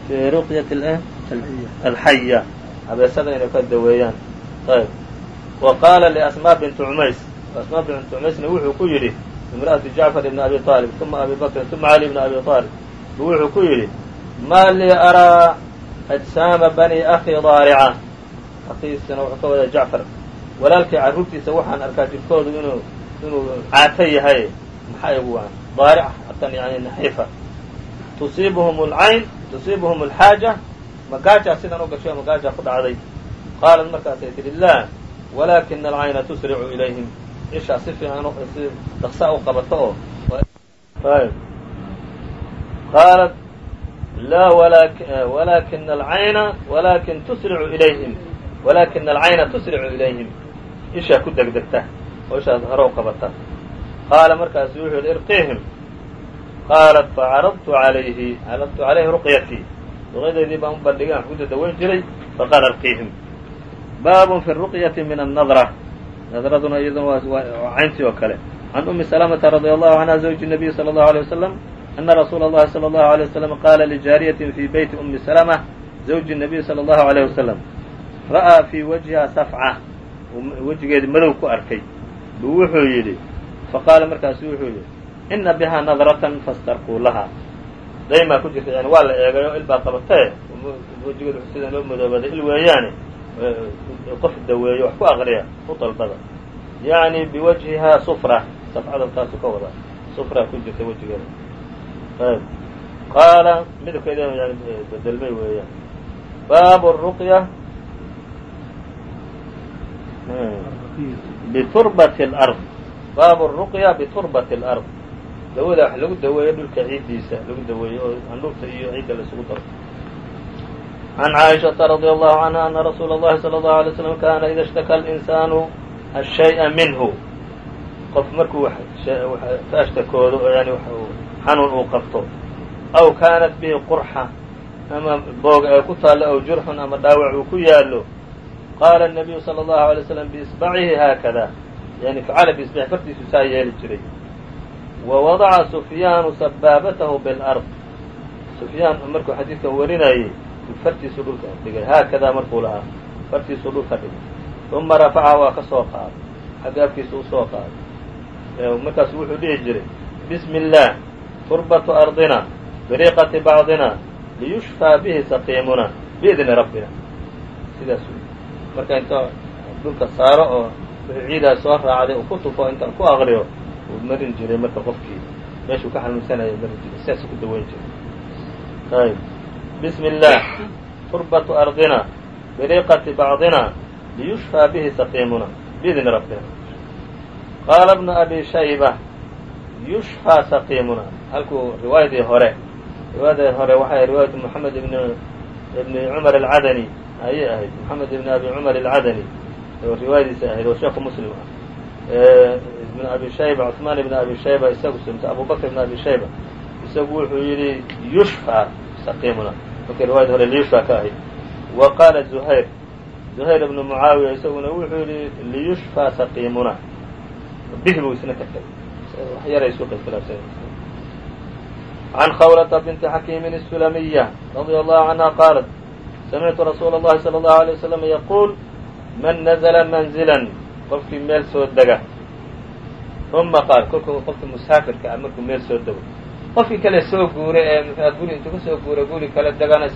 fi ruqyat alxaya habeesada inay ka daweeyaan ayb wa qaala liasmaa binti cumays asmaa binti cumaysna wuxuu ku yidhi imra'ati jacfar ibni abi aalib uma abi bakrin uma cali bni abi aalib buu wuxuu ku yidhi maa lii araa ajsaama bani akii daarica akiisana wuxuu ka wadaa jacfar walaalkii carruurtiisa waxaan arkaa jirkoodu inuu inuu caato yahay maxaa igu waan daarica atan yani naxiifa tusiibuhum alcayn tusiibuhum alxaaja magaajaa sidan u gashay oo magaajaa ku dhacday. Qaalat markaasay tidhi laa walaakina alcayna tusricu ilayhim. Ishaa si fiican si dhaqsaa u qabato. Oo qaalat laa walaakina alcayna walakin tusricu ilayhim. Walaakina alcayna tusricu ilayhim. Ishaa ku degdegta. Oo ishaas u qabata. Qaala markaasu wuxuu yihi irqiihim qaalat facaradtu alayhi caradtu calayhi ruqyatii ruqyadeedii baan u bandhigay aan ku dadaweyn jiray faqaala irqiihim baabun fi ruqyati min annadra. Nadraduna iyaduna waa cayntii oo kale. Can umi salamata radi allahu canha zawji nabiy sala allahu alay wasalam ana rasuula allahi sala allahu alay wasalam qaala lijaariyatin fii beyti umi salama zawji nabiy sala allahu alayh wasalam ra'aa fii wajhiha safca. Wejigeedi madow ku arkay. Buu wuxuu yidhi faqaala markaasu wuxuu yidhi ina bihaa nadratan fastarquu laha daymaa ku jirta yani waa la eegay oo il baa qabatee wejigeed sida loo madoobaday il weeyaane qof daweeyo wax ku aqriya u dalbada yacni biwajhihaa sufra safcada taasu ka wada sufraa ku jirta wejigeeda ayb qaala midabkeeda yani bedelmay weeyaan baabu ruqya biturbati alard baabu ruqya biturbati alard dawada wax lagu daweeyo dhulka ciiddiisa lagu daweeyo oo andhurta iyo ciidda la isugu daro can caaishaةa radي allahu canha ana rasuula اllahi salى اllahu alay slam kana ida اshtaka اlinsaanu ashayءa minhu qof markuu ka ashtakoodo oo yani xanuun uu qabto aw kaanat bihi qurxa ama boog ee ku taalla aw jurxun ama dhaawac uu ku yaallo qaala الnabiyu salى اllahu alay slam biisbacihi haakada yani facala biisbaci fartiisu saa yeeli jiray wa wadaca sufyaanu sabaabatahu biاlard sufyaan markuu xadiidkan warinayey fartiisuu dhulka dhigay haakadaa markuu lahaa fartiisuu dhulka dhigay uma rafaca waa ka qaaday xagga afkiisa u soo qaaday markaasu wuxuu dhihi jiray bismi اllaah turbatu ardina biriqati bacdina liyushfaa bihi saqiimuna biidni rabbina sidaas marka inta dhulka saaro oo wuxuu ciidaa soo raacday uu ku tufo intaan ku aqriyo uu marin jiray marka qofkii meeshuu ka xanuunsanaya marin jiray. Sidaasuu ku daweyn jiray. Ayb bismi اllaah turbatu ardina biriqati bacdina liyushfaa bihi saqiimuna biidni rabbina. Qaala bnu abi shayba yushfaa saqiimuna halkuu riwaayadii hore riwaayadii hore waxay riwaayatu moxamed ibn ibni cumar alcadani ayay ahayd. Moxamed ibn abi cumar alcadani riwaayadiisa ahayd oo sheekhu muslim ah ibn abi shayba cuثmaan ibn abi shayba isagu sumta abu bakr ibn abi shayba isagu wuxuu yidhi yushfaa saqiimuna markii riwayada hore liyushfaa ka ahayd wa qaala zuhayr zuhayr ibnu mucaawiya isaguna wuxuu yidhi liyushfaa saqiimuna bihi buu isna ka tegay wax yaray isu khilaafsan can khawlata binti xakiimin الsulamiya radia allahu canha qaalat samictu rasuula اllahi salى اllahu alيه wasalam yaquul man nazla manzilan qofkii meel soo dega uma qaal kolku qofka musaafirka ah markuu meel soo dego. Qofkii kale soo guura ee guri intuu ka guura guri kale degana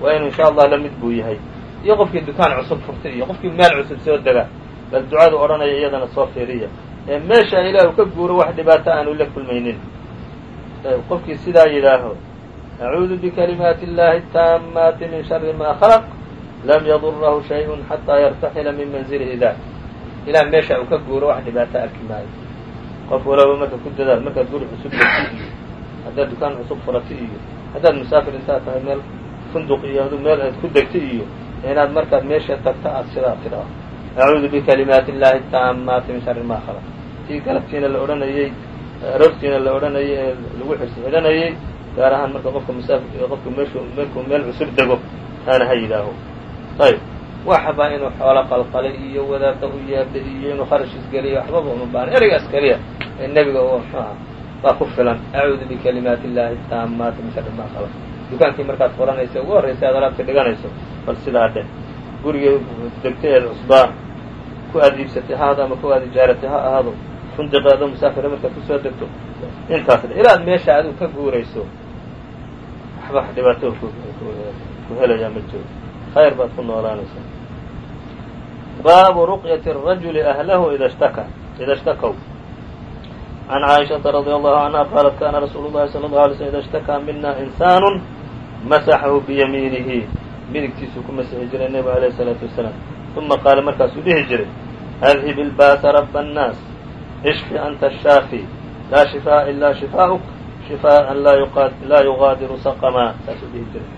waa inu insha allah la mid buu yahay. Iyo qofkii dukaan cusub furtay iyo qofkii meel cusub soo dega bal ducadu odhanaya iyadana soo fiiriya. Ee meesha ilaah u ka guuro wax dhibaato aanu la kulmaynin. Qofkii sidaa yidhaaho acuudu bikalimaati اllahi taammaati min shari ma khalq lam yadurahu shayءu xataa yartaxila min manzilihi dah ilah meesha uu ka guuro wax dhibaato arki maayo qof walaba marka ku dadaal markaad guri cusub degtid haddaad dukaan cusub furati iyo haddaad musaafir intaad tahay meel funduq iyo aduu meel aad ku degta iyo inaad markaad meesha tagta aad sidaa tidhaho acuudu bikalimaati illaahi taamaati min sharri maa khalaq. Tii galabtiina la odhanayey aroortiina la odhanayay ee lagu xirsi xidhanayay gaar ahaan marka qofka musaafir qofka meeshu meelku meel cusub dego aana ha yidhaaho. Ayib waxba inuu xoolo qalqalay iyo wadaada u yeedha iyo inuu kharash isgeliyo waxbaba uma baana ereygaas keliya ee nebiga u mxuah baa ku filan. Acuudu bikalimaati illahi taamaati min shari ma khalaq dukaankii markaad furanaysa ugu horraysa aad alaabta dhiganayso bal sidaa dheh gurigii degta eed cusbaa ku aad iibsatay ha ahaado ama ku aad ijaaratay ha ahaado fundiqeedo musaafira markaad ku soo degto intaas dhe ilaad meesha adigu ka guurayso waxba dhibaato ku helayaa ma jiro khayr baad ku noolaanaysaa baabu ruqyati الrajuli ahlahu ida shtaka ida shtakow عن caaئiشhaةa رadي الله عanهa qaalat kana rasuul الlahi صلى الله علي sلم ida اشhtakaa mina إنسaan masaxahu biyamiinihi midigtiisuu ku masixi jiray nebigu عalيه الصلاaةu وaسلاam ثuma qaala markaasuu dhihi jiray أdhib الbaasa rab الناas ishfi anta الshaafi laa shifaaءa ilaa shifaaؤk shifaaءa laa yugaadiru saqma saasuu dhihi jiray ishfi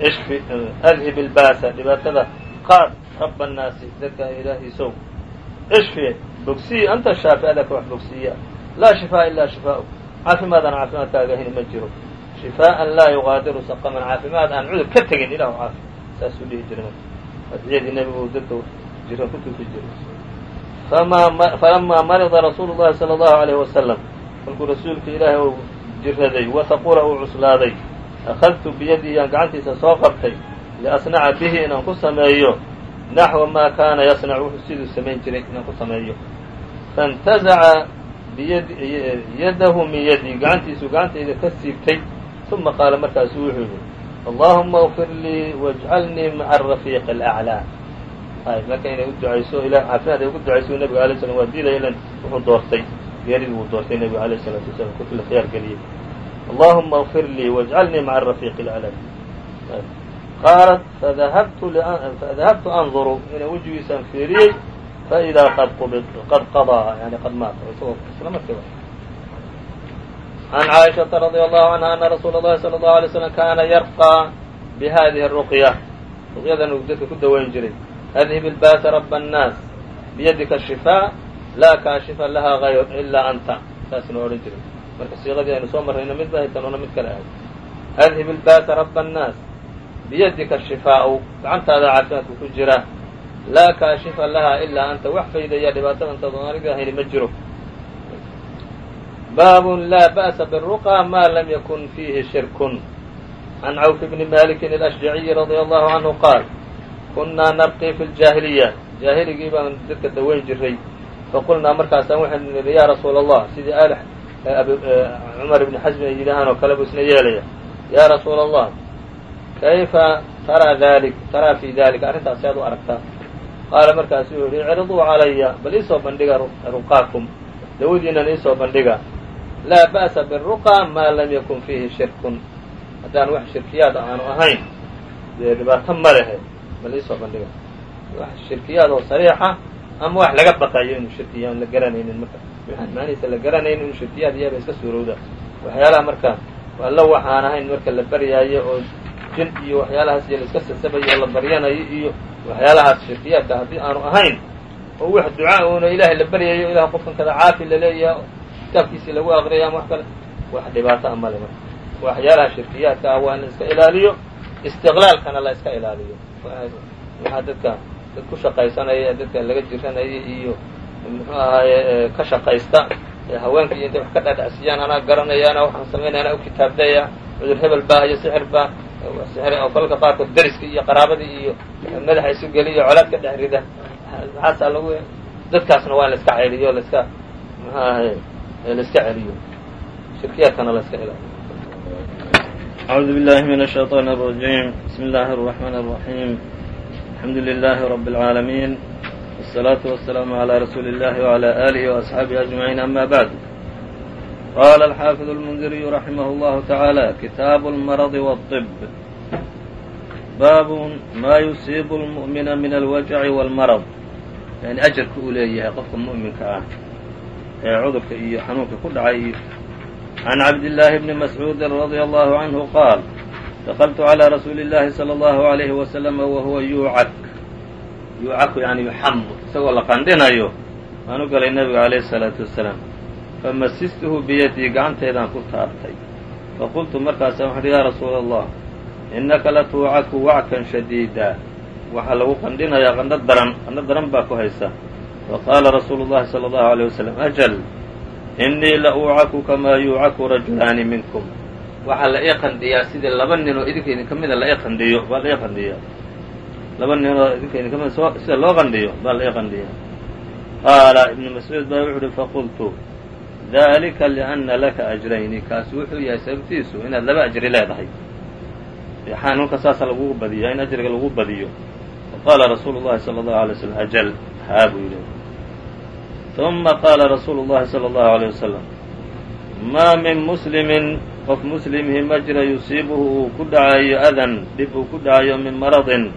adhib ilbaasa dhibaatada qaad raba annaasi dadka ilaahiisow cishfiye bogsiye anta shaafi adaka wax bogsiiya laa shifaa'a ilaa shifaa'u caafimaad aan caafimaadkaaga ahayna ma jiro shifaa'an laa yuqaadiru saqaman caafimaad aan cudur ka tegin ilah caafi saasuu dhihi jiray adciyadii nebigu dadka jira ku tuki falamaa marida rasuulu llahi sala allahu alayhi wasalam markuu rasuulka ilaahi uu jiraday wa haquula uu cuslaaday akhadtu biyadii yaan gacantiisa soo qabtay liasnaca bihi inaan ku sameeyo naxwa maa kaana yasnac wuxuu siduu samayn jiray inaan ku sameeyo faاntazaca yadahu min yadii gacantiisuu gacantayda ka siibtay uma qaala markaasu wuxuu yihi allahuma اغfir lii wاjcalnii maca arafiiq اlأclىa marka inay u ducayso ila caafimaad ay ugu ducayso nebiga alay slam waa diidaya ilan wuxuu doortay geeridii wuu doortay nebigu alayh الsalaatu wasalam kutula khiyaar geliyey allahuma اغfir lii wاjcalnii maca arafiiq اlأclىa qaalat fadahabtu anduru inaan wejigiisaan fiiriyey faidaa qad qad qadaa yani qad maata isagoo isla markiiba can caaishaةa radي allahu canha ana rasuula اllahi salى اlahu alay slam kaana yarqىa bihadihi الruqya ruqyadan uu dadka ku dawayn jiray adhib ilbaasa raba الnaas biyadika shifaa laa kaashifa laha غayr ilaa anta saasna odhan jiray marka siiqadii aynu soo marrayno mid ba haytan ona mid kale ahay. Adhib ilbaasa raba الnaas biyadika shifaau gacantaada caafimaadku ku jira. Laa kaashifa laha ilaa anta wax faydaya dhibaatada intaadon aniga ahayni ma jiro. Baabun laa ba'sa biruqa maa lam yakun fiihi shirkun. Can cawf bni malikin alashjaciyi radia allahu canhu qaal kunnaa narqii fi ljaahiliya jaahiligii baan dadka daweyn jiray faqulnaa markaasaan waxaynu nidhi yaa rasuula allah sidii cumar ibni xasmi ay yidhaahaan oo kale buu isna yeelaya yaa rasuula allah kayfa taraa dalik taraa fi dalika arrintaas si aad u aragtaa qaala markaasu wuxuu yihi icriduu calaya bal iisoo bandhiga ruqaakum dawadiinan iisoo bandhiga laa ba'sa biruqa maa lam yakun fiihi shirkun haddaan wax shirkiyaad aanu ahayn dee dhibaato ma lehe bal iisoo bandhiga wax shirkiyaad oo sariixa ama wax laga baqayo inuu shirkiya aan la garanaynin marka waxaan macnihiisa la garanaynin inuu shirkiyaad iyaba iska suurowda waxyaalaha marka alla waxaan ahayn marka la baryaayo oo jin iyo waxyaalahaas iyo la iska sasabayo oo la baryanayo iyo waxyaalahaas shirkiyaadka haddii aanu ahayn oo wax ducaa uuna ilaahay la baryayo ilah qofkan kada caafi laleeyaha kitaabkiisii lagu aqriyayo ama wax kale wax dhibaato a male marka waxyaalaha shirkiyaadka ah waa in la iska ilaaliyo istiqlaalkana la iska ilaaliyo waxaa dadka dad ku shaqaysanaya dadka laga jiranaya iyo muxuu ahaaye ka shaqaysta haweenka iyo intay wax ka dhadhacsiyaan anaa garanaya anaa waxaan samaynaya anaa u kitaabdaya cudur hebel baa iyo sixir baa oo kolka qaarkood deriskii iyo qaraabadii iyo madaxa isu geliyo colaad ka dhex rida maxaasaa lagu dadkaasna waa in la iska celiyo laska muxuu ahay la iska celiyo shirkiyaadkana la iska ilaaliyo أعوذ بالله من الشيطان الرجيم بسم الله الرحمن الرحيم الحمد لله رب العالمين والصلاة والسلام على رسول الله وعلى آله وأصحابه أجمعين أما بعد قال الحافظ المنذري رحمه الله تعالى كتاب المرض والطب باب ما يصيب المؤمن من الوجع والمرض يعني أجرka uu leeyahay qofka مؤمiنka ah ee cudurka iyo xanuunka ku dhacay عن عبد الله بن مسعوud رضي الله عنه قال دخلت على رسuuل اللhi صلى الله عليه وسلم وهuوa yuucak yuucaku yani yuxamu isagoo la qandhinayo waan u galay nebiga عalيه الصلاaةu وaسلاaم famasistuhu biyadii gacanteedaan ku taabtay faqultu markaasa waxu uhi yaa rasuula allah innaka latuucaku wackan shadiida waxaa lagu qandhinayaa qandho daran qandho daran baa ku haysa faqaala rasuulu llahi sala allahu aleyh wasalam ajal innii la uucaku kamaa yuucaku rajulaani minkum waxaa la ii qandhiyaa sidii laba nin oo idinka idinka mida la ii qandhiyo baa la ii qandhiyaa laba ninoo idinka idinka sida loo qandhiyo baa la qandhiya qaala ibnu mascuud baa wuxu uhi faqultu dalika lianna laka ajrayni. Kaasi wuxuu yahay sababtiisu inaad laba ajri leedahay. Xanuunka saasaa lagu badiya in ajriga lagu badiyo. Faqaala rasuulu llahi sala allahu alay wasalam ajal haa buu yidhi. Uma qaala rasuulu llahi sala allahu aleyh wasalam maa min muslimin qof muslimhi ma jira yusiibuhu uu ku dhacayo adan dhib uu ku dhacayo min maradin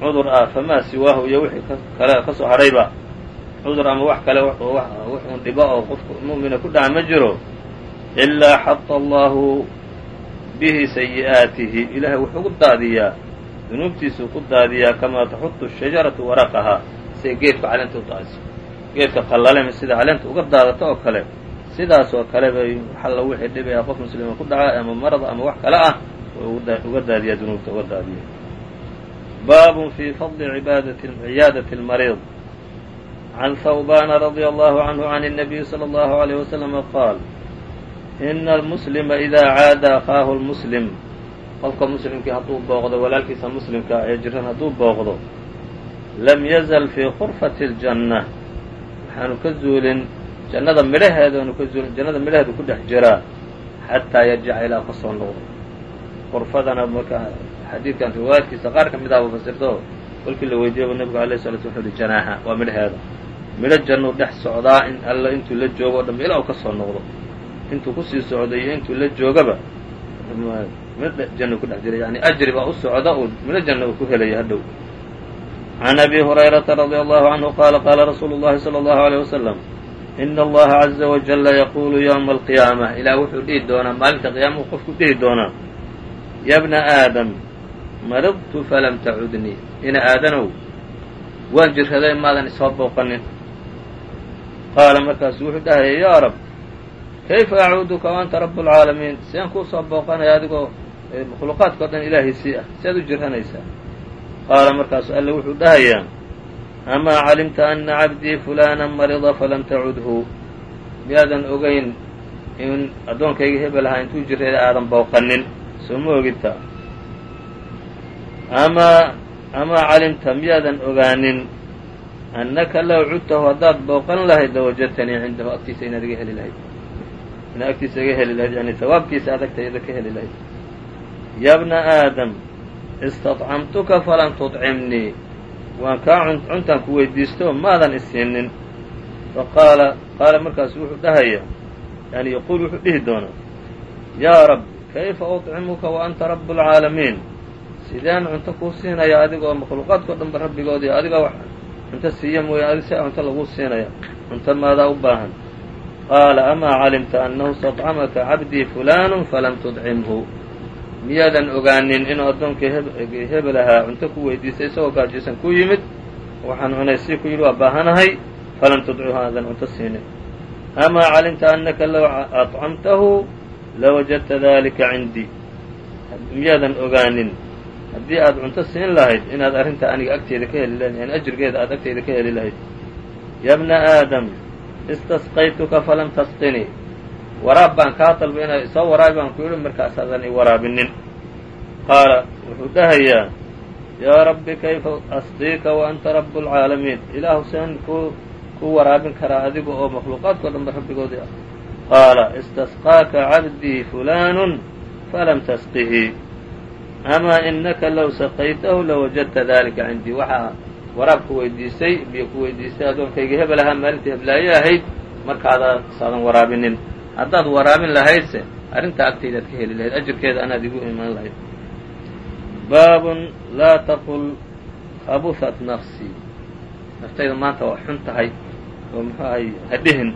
cudur ah famaa siwaahu iyo wixii kale ka soo hadhayba. Cudur ama wax kale wuxuun dhibo oo qofka mu'mina ku dhaca ma jiro. Ilaa xata allahu bihi sayi'aatihi. Ilaahay wuxuu ku daadiyaa dunuubtiisuu ku daadiyaa kamaa taxutu shajaratu waraqahaa siday geedka caleenta u daadiso geedka qallalema sida caleenta uga daadato oo kale sidaas oo kale bay xalla wixii dhibaya qof muslima ku dhaca ama marad ama wax kale ah uga daadiyaa dunuubta uga daadiya baabun fii fadli ciyaadati اlmariid can hawbana radia allahu canhu can الnabiyi salى اllahu عalيyh waslama qaal ina almuslima idaa caada akhaahu lmuslim qofka muslimkii hadduu booqdo walaalkiisa muslimka ee jiran hadduu booqdo lam yazal fii khurfati اljanna waxaanu ka zuulin jannada midhaheedaanu ka zuulin jannada midhaheedu ku dhex jiraa xataa yarjica ilaa ka soo noqdo khurfadana marka xadiidkan riwaayaadkiisa qaar ka mid ahba fasirto kolkii la weydiiyaba nebigu alayh salatu wuxuu uhi janaaxa waa midhaheeda midho jannuu dhex socdaa in alla intuu la joogo o dham ilaa u ka soo noqdo. Intuu ku sii socday iyo intuu la joogaba midho jannu ku dhex jiray yani ajri baa u socda uu midho janna uu ku helaya hadhow. Can abi hurayrata radia allahu canhu qaala qaala rasuulu llahi salى allahu aleyh wasalam ina allaha caza wajalla yaquulu ywma alqiyaama. Ilaah wuxuu dhihi doonaa maalinta qiyaamahu qofku dhihi doonaa ya bna aadam maridtu falam tacudnii ina aadanow waan jirraday maadan isoo booqanin qaala markaasu wuxuu dhahaya yaa rab kayfa acuuduka wa anta rabu اlcaalamiin seen kuu soo booqanaya adigoo makhluuqaadka o dhan ilaahiisii ah sead u jirranaysaa qaala markaasu alle wuxuu dhahayaa amaa calimta ana cabdii fulana marida falam tacudhu miyaadan ogayn in addoonkayga hebel ahaa intuu jirrada aadan booqanin soo ma ogidta amaa amaa calimta miyaadan ogaanin annaka low cudtahu haddaad booqan lahayd lawajadtanii cindahu agtiisa inaad iga heli lahayd. Inaad agtiisa iga heli lahayd yani sawaabkiisa aad agtayda ka heli lahayd. Ya bna aadam istadcamtuka falan tudcimnii. Waan kaa cuntaan ku weydiisto maadan isiinin faqaala qaala markaasu wuxuu dhahaya yani yaquul wuxuu dhihi doonaa yaa rab kayfa uطcimuka wa anta rabu اlcaalamiin sideen cunto kuu siinaya adigoo makhluuqaadkao dhan ba rabbigoodii adiga wax cunto siiya mooya adig si cunto laguu siinaya cunto maadaa u baahan. Qaala amaa calimta annahu stacamaka cabdii fulaanu falam tudcimhu? Miyaadan ogaanin inuu addoonkii hebel ahaa cunto ku weydiistay isagoo gaajaysan ku yimid. Waxaan cunay sii ku yidhi waa baahanahay. Falam tudcihu aadan cunto siinin. Amaa calimta annaka low acamtahu lawajadta dalika cindii miyaadan ogaanin haddii aad cunto siin lahayd inaad arrinta aniga agteeda ka heli lahayd yani ajrigeeda aad agteeda ka heli lahayd. Ya bna aadam istasqaytuka falam tasqinii waraab baan kaa dalbay inaad isoo waraabi baan ku yidhi markaasaadan i waraabinin. Qaala wuxuu dhahayaa yaa rabbi kayfa asqiika wa anta rabu اlcaalamiin ilaahu seen ku ku waraabin karaa adiga oo makhluuqaadkao dhan ba rabbigoodii ah. Qaala istasqaaka cabdii fulaanu falam tasqihi amaa inaka low saqaytahu lawajadta dalika cindii waxaa waraab ku weydiisay biyo ku weydiistay addoonkayga hebel ahaa maalintii heblaaye ahayd markaadaa saadan waraabinin. Haddaad waraabin lahaydse arrintaa agtaydaad ka heli lahayd ajirkeeda anaad igu imaan lahayd baabun laa taqul khabuhat nafsii naftayda maanta waa xun tahay oo muxuu ahay hadhihin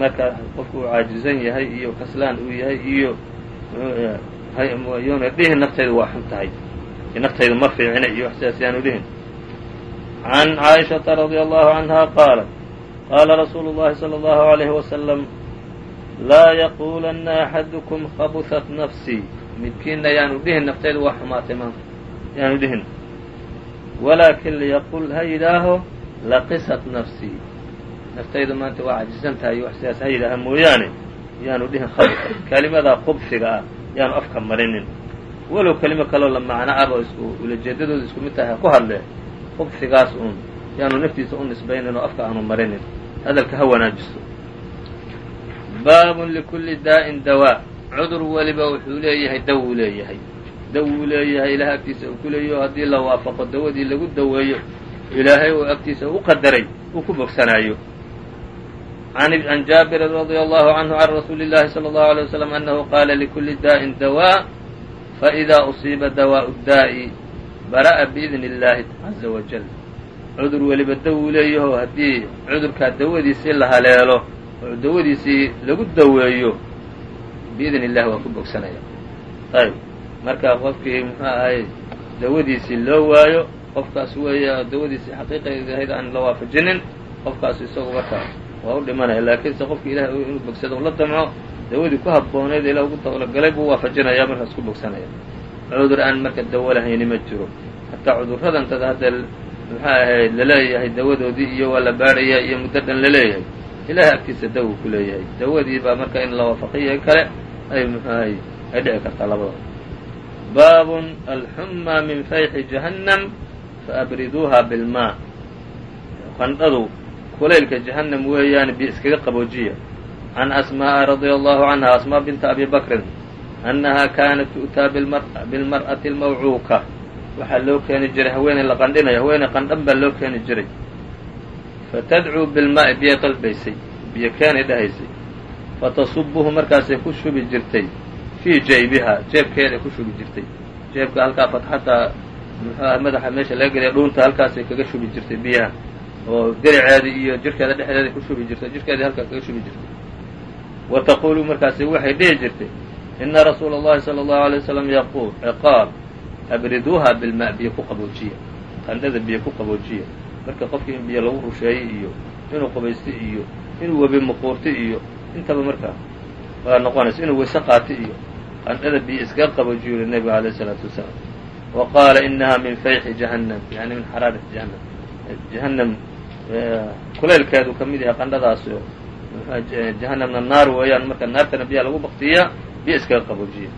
marka qofku uu caajizan yahay iyo kaslaan uu yahay iyo yuuna dhihin naftayda waa xun tahay naftayda ma fiicina iyo wax sidaas yaanu dhihin can caaishaةa radي allahu canha qaalat qaala rasuulu اllahi salى اllahu عalayhi wasalam laa yaquulanna axadukum khabuhat nafsii midkiinna yaanu dhihin naftayda waa xumaatay maanta yaanu dhihin walaakin liyaqul ha yidhaaho laqisat nafsii naftayda maanta waa cajisan tahay iyo wax sidaas ha yidhaaha mooyaane yaanu dhihin khabsa kelimadaa qubsiga ah yaanu afka marinin. Walow kelimo kaloo la macno aba isku ulajeedadooda isku mid tahay ha ku hadle qubsigaas uun yaanu naftiisa u nisbaynin oo afka aanu marinin. Hadalka ha wanaajisto baabun likulli daa'in dawaa cudur weliba wuxuu leeyahay dawuu leeyahay. Dawuu leeyahay ilahay agtiisa uu ku leeyaho haddii la waafaqo dawadii lagu daweeyo ilaahay uu agtiisa u qadaray uu ku bogsanaayo can jaabirin radي allahu canhu can rasuuli اllahi salى اllahu عalيه waslm annahu qaala likuli daa'in dawaa faإida usiiba dawaaءu daa'i bara'a biidni اllahi caza wajal cudur weliba dawuu leeyaho haddii cudurkaa dawadiisii la haleelo oo dawadiisii lagu daweeyo biidn illahi waa ku bogsanaya ayb marka qofkii muxuu ahay dawadiisii loo waayo qofkaas weeye dawadiisii xaqiiqeeda ahayd aan la waafajinin qofkaas isagu marka waa u dhimanaya laakiinse qofki ilahay inuu bogsado la damco dawadii ku habbooneed ilah ugu talagalay buu waafajinaya markaas ku bogsanaya. Cudur aan marka dawo lahayni ma jiro. Hataa cuduradantada hadda muxuu ahayd la leeyahay dawadoodii iyo waa la baadhaya iyo muddo dhan la leeyahay ilahay agtiisa dawu ku leeyahay. Dawadii baa marka in la waafaqiyo kale ay muxuahay ay dhici kartaa labada baabun alxumaa min fayxi jahannam faabriduuha bilmaa qandhadu kulaylka jahannam weeyaan biyo iskaga qaboojiya. Can asmaa'a radia allahu canha asmaa binta abi bakrin annaha kaanat tu'taa bilmar'ati almawcuuka waxaa loo keeni jiray haweeney la qandhinayo haweeney qandhan baa loo keeni jiray. Fatadcuu bilmaa'i biyo dalbaysay biyo keenay dhahaysay. Fatasubuhu markaasay ku shubi jirtay fii jaybiha jeebkeeday ku shubi jirtay. Jeebka halkaa fatxadda muxuuah madaxa meesha laga geliya dhuunta halkaasay kaga shubi jirtay biyaha oo diriceedii iyo jirkeeda dhexdeeday ku shubi jirtay jirkeedii halkaa kaga shubi jirtay wa taquulu markaasi waxay dhihi jirtay ina rasuula اllahi salى اllahu alay wasalam yaquul qaal abriduuha bilmaa biyo ku qaboojiya qandhada biyo ku qaboojiya marka qofkii in biyo lagu rusheeyey iyo inuu qubaysto iyo inuu webi muquurti iyo intaba markaa waa noqonaysa inuu weyse qaati iyo qandhada biyo iskaga qaboojiyo yuri nebiga alayh isalaatu wasalaam wa qaala inaha min fayxi jahannam yani min xaraarati jahannam jahannam kulaylkeedu ka mid yahay qandhadaas jahannamna naar weeyaan marka naartana biyaha lagu baktiyaa biyo iskaga qaboojiya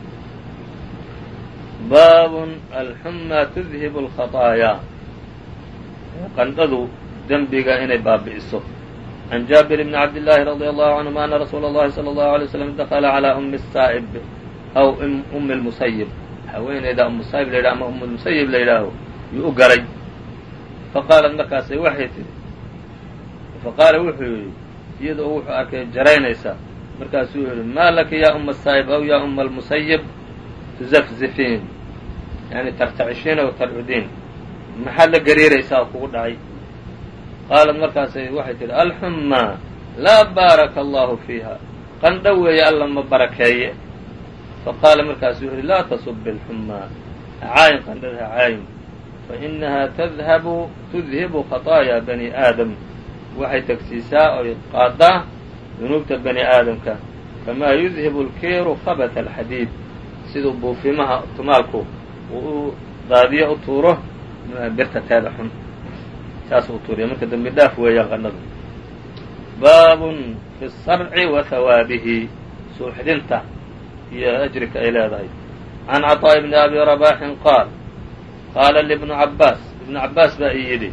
baabun alxumaa tudhibu alkhaطaayaa qandhadu dembiga inay baabi'iso can jaabir bni cabdillaahi radia allahu canhuma ana rasuula اllahi salى allahu alay slam dakla calىa umi saa'ib aw umi lmusayib haweeneyda umusayib la yidhaho ama umulmusayib la yidhaaho yuu u galay faqaalat markaasay waxay tidhi faqaala wuxuu yidhi iyadoo wuxuu arkay jaraynaysaa markaasuu yidhi maa laki yaa uma saa'ib aw yaa uma almusayib tuzafzifiin yani tartacishiin aw tarcudiin maxaad la gariiraysaa oo kugu dhacay qaalat markaasay waxay tidhi alxummaa laa baaraka allahu fiiha qandho weeye alla ma barakeeye faqaala markaasuu yihi laa tasubi alxummaa hacaayin qandhada hacaayin fainaha tadhabu tudhibu khaطaayaa bani aadam waxay tegsiisaa oy qaadaa dunuubta bani aadamka. Kamaa yudhibu lkiiru khabata alxadiid siduu buufimaha tumaalku uu u daadiyo u tuuro birta teeda xun. Saas u tuuriya marka dembi dhaaf weeyaan qandhada baabun fi sarci wa hawaabihi suuxdinta iyo ajrika ay leedahay. Can caطaaءi bni abi rabaxin qaal. Qaala libnu cabaas ibnu cabaas baa ii yidhi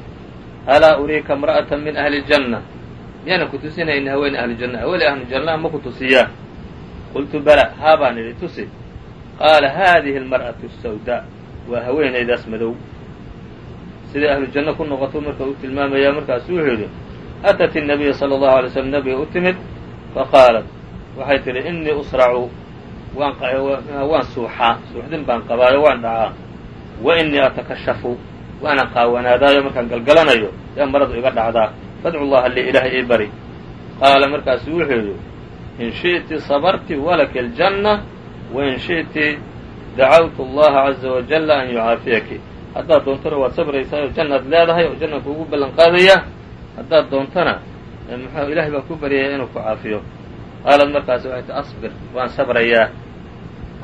alaa uriika imra'ata min ahli janna miyaanan ku tusinayni haweeney ahlu janna haweeney ahlu janna ma ku tusiyaa qultu bala haa baan idhi tusi qaala haadihi almar'atu sawdaa waa haweenaydaas madow siday ahlu janno ku noqoto marka uu tilmaamayaa markaasu wuxuu yidhi atat الnabiya salى اllahu alay slm nabiga u timid faqaalat waxay tidhi inii usracu waan waan suuxaa suuxdin baan qabaayo waan dhacaa wa inii atakashafu waanan qaawanaadaayo markaan galgalanayo yaa maradu iga dhacdaa fadcu llaha lii ilaahay ii bari qaala markaasu wuxuu yidhi in shiئti sabarti walaki اljanna wain shiئti dacawtu اllaha caza wajala an yucaafiyaki haddaad doontona waad sabraysaa oo jannaad leedahay oo janna kuugu ballan qaadaya haddaad doontona muxuu ilahay baa ku baryaya inuu ku caafiyo qaalat markaasi waxay tihi asbir waan sabrayaa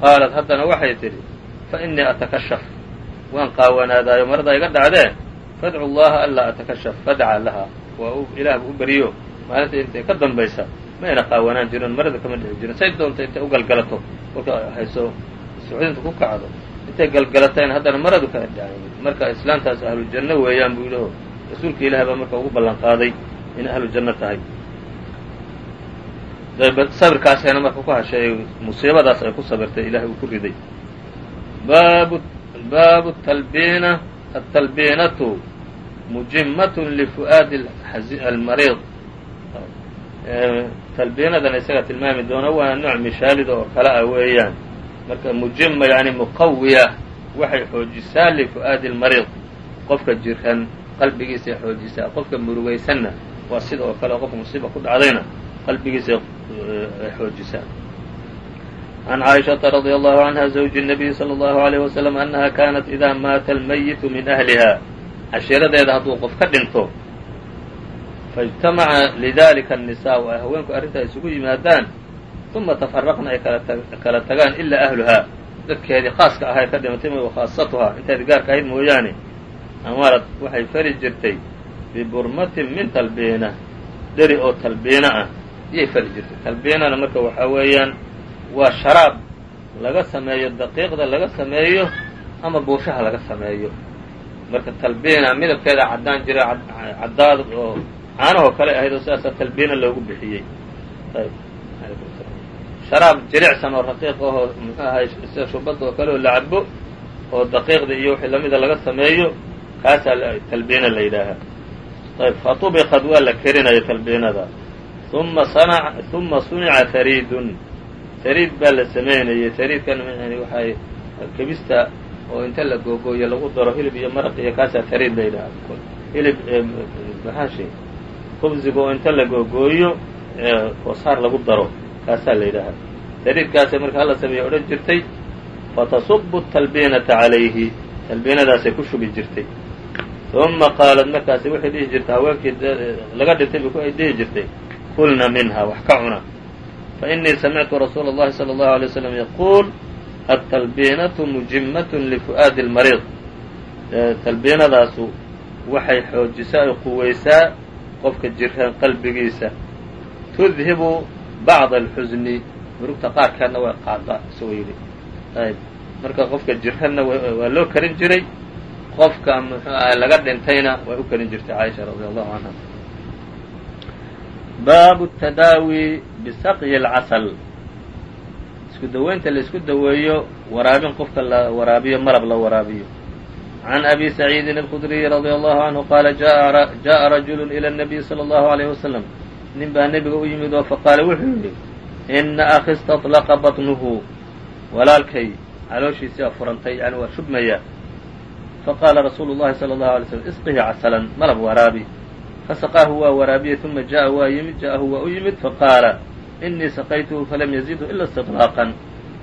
qaalat haddana waxay tidhi fa innii atakashaf waan qaawanaadaayo marada iga dhacdee fadcu llaha anlaa atakashaf fadca laha waa u ilaahba u beriyo. Maalinta intay ka dambaysa mayna qaawanaan jirin marada kama dhici jirin. Say doonta intay u galgalato kolka hayso sucdinta ku kacdo. Intay galgalatayna haddana maradu ka dhacaynin marka islaantaas ahlujanno weeyaan buu yidhi oo rasuulka ilahi baa marka ugu ballan qaaday inay ahlu janno tahay sabirkaasayna marka ku hashay musiibadaas ay ku sabirtay ilahay uu ku riday. Baabu baabu talbiina atalbiinatu mujimatun lifu'aadi almariid talbiinadan isaga tilmaami doona waa nooc mishaalida oo kale ah weeyaan marka mujima yani muqawiya waxay xoojisaa lifu'aadi almariid qofka jiran qalbigiisay xoojisaa qofka murugaysanna waa sida oo kale qofka musiiba ku dhacdayna qalbigiisay عن cائشhaةa رضي الله عنها زوج النبي صلى الله عليه وسلم أنها كانت إذا maata الميت min أهلها cashiiradeeda hadduu qof ka dhinto faاجتamaca لذلika النساء ay haweenku arrintaa isugu yimaadaan ثuma تفرqna ay kala tagaan إlا أهلhaa dadkeedii khaaska ahay ka dhimatay m khaasatuhaa inteedi gaarka ahayd mooyaane amarad waxay fari jirtay biburmatin min talbiina dheri oo talbiina ah iyay fari jirtay talbiinana marka waxaa weeyaan waa sharaab laga sameeyo daqiiqda laga sameeyo ama buushaha laga sameeyo. Marka talbiina midabkeeda caddaan jira caddaad oo caanahoo kale ahayd oo sidaasaa talbiina loogu bixiyey. Sharaab jilicsan oo raqiiq ahoo muxuu ahay sida shubadda oo kale oo la cabo oo daqiiqda iyo wixii lamida laga sameeyo kaasaa talbiina la yidhaahaa ayb fatubiqad waa la kerinaya talbiinada. Uma uma sunica tariidun tariid baa la sameynayay. Tariidkan yani waxay kebista oo inta la googooyo lagu daro hilib iyo maraq iyo kaasaa tariid la yidhaha hilib maxaashi khubsiga oo inta la googooyo koosaar lagu daro kaasaa la yidhaahaa. Tariidkaasay marka hala sameeye odhan jirtay fatasubu talbiinata calayhi. Talbiinadaasay ku shubi jirtay. Uma qaalat markaasi waxay dhihi jirtay haweenkii laga dhintay bay ay dhihi jirtay kulna minha wax ka cuna faإnii samictu rasuula الlahi slى الlahu عalيه وsلم yaquul aلtalbiinaةu mujimaة lifu'aadi اlmariid talbiinadaasu waxay xoojisaa ay quweysaa qofka jiran qalbigiisa tudhibu bacd alxusni murugta qaarkeedna way qaadaa isagoo yidhi ayb marka qofka jiranna waa loo karin jiray qofka muxuu aha laga dhintayna way u karin jirtay caaisha radi allahu canha baabu الtadaawi bisaqyi اlcasal isku daweynta la isku daweeyo waraabin qofka la waraabiyo malab la waraabiyo can abi saciidin الkudriyi radي allahu canhu qaala jaءa rajulu ilى الnabiy slى اllahu عalيyه waslm nin baa nebiga u yimid oo faqaala wuxuu yidhi ina akhi istaطlaqa baطnuhu walaalkay calooshiisia furantay yani waa shubmaya faqaala rasuulu llahi salى اllahu alay slm isqihi casalan malab waraabi fasaqaahu waa waraabiyey uma jaa'a waa yimid ja'ahu waa u yimid faqaala inii saqaytuhu falam yaziidhu ila istiqraaqan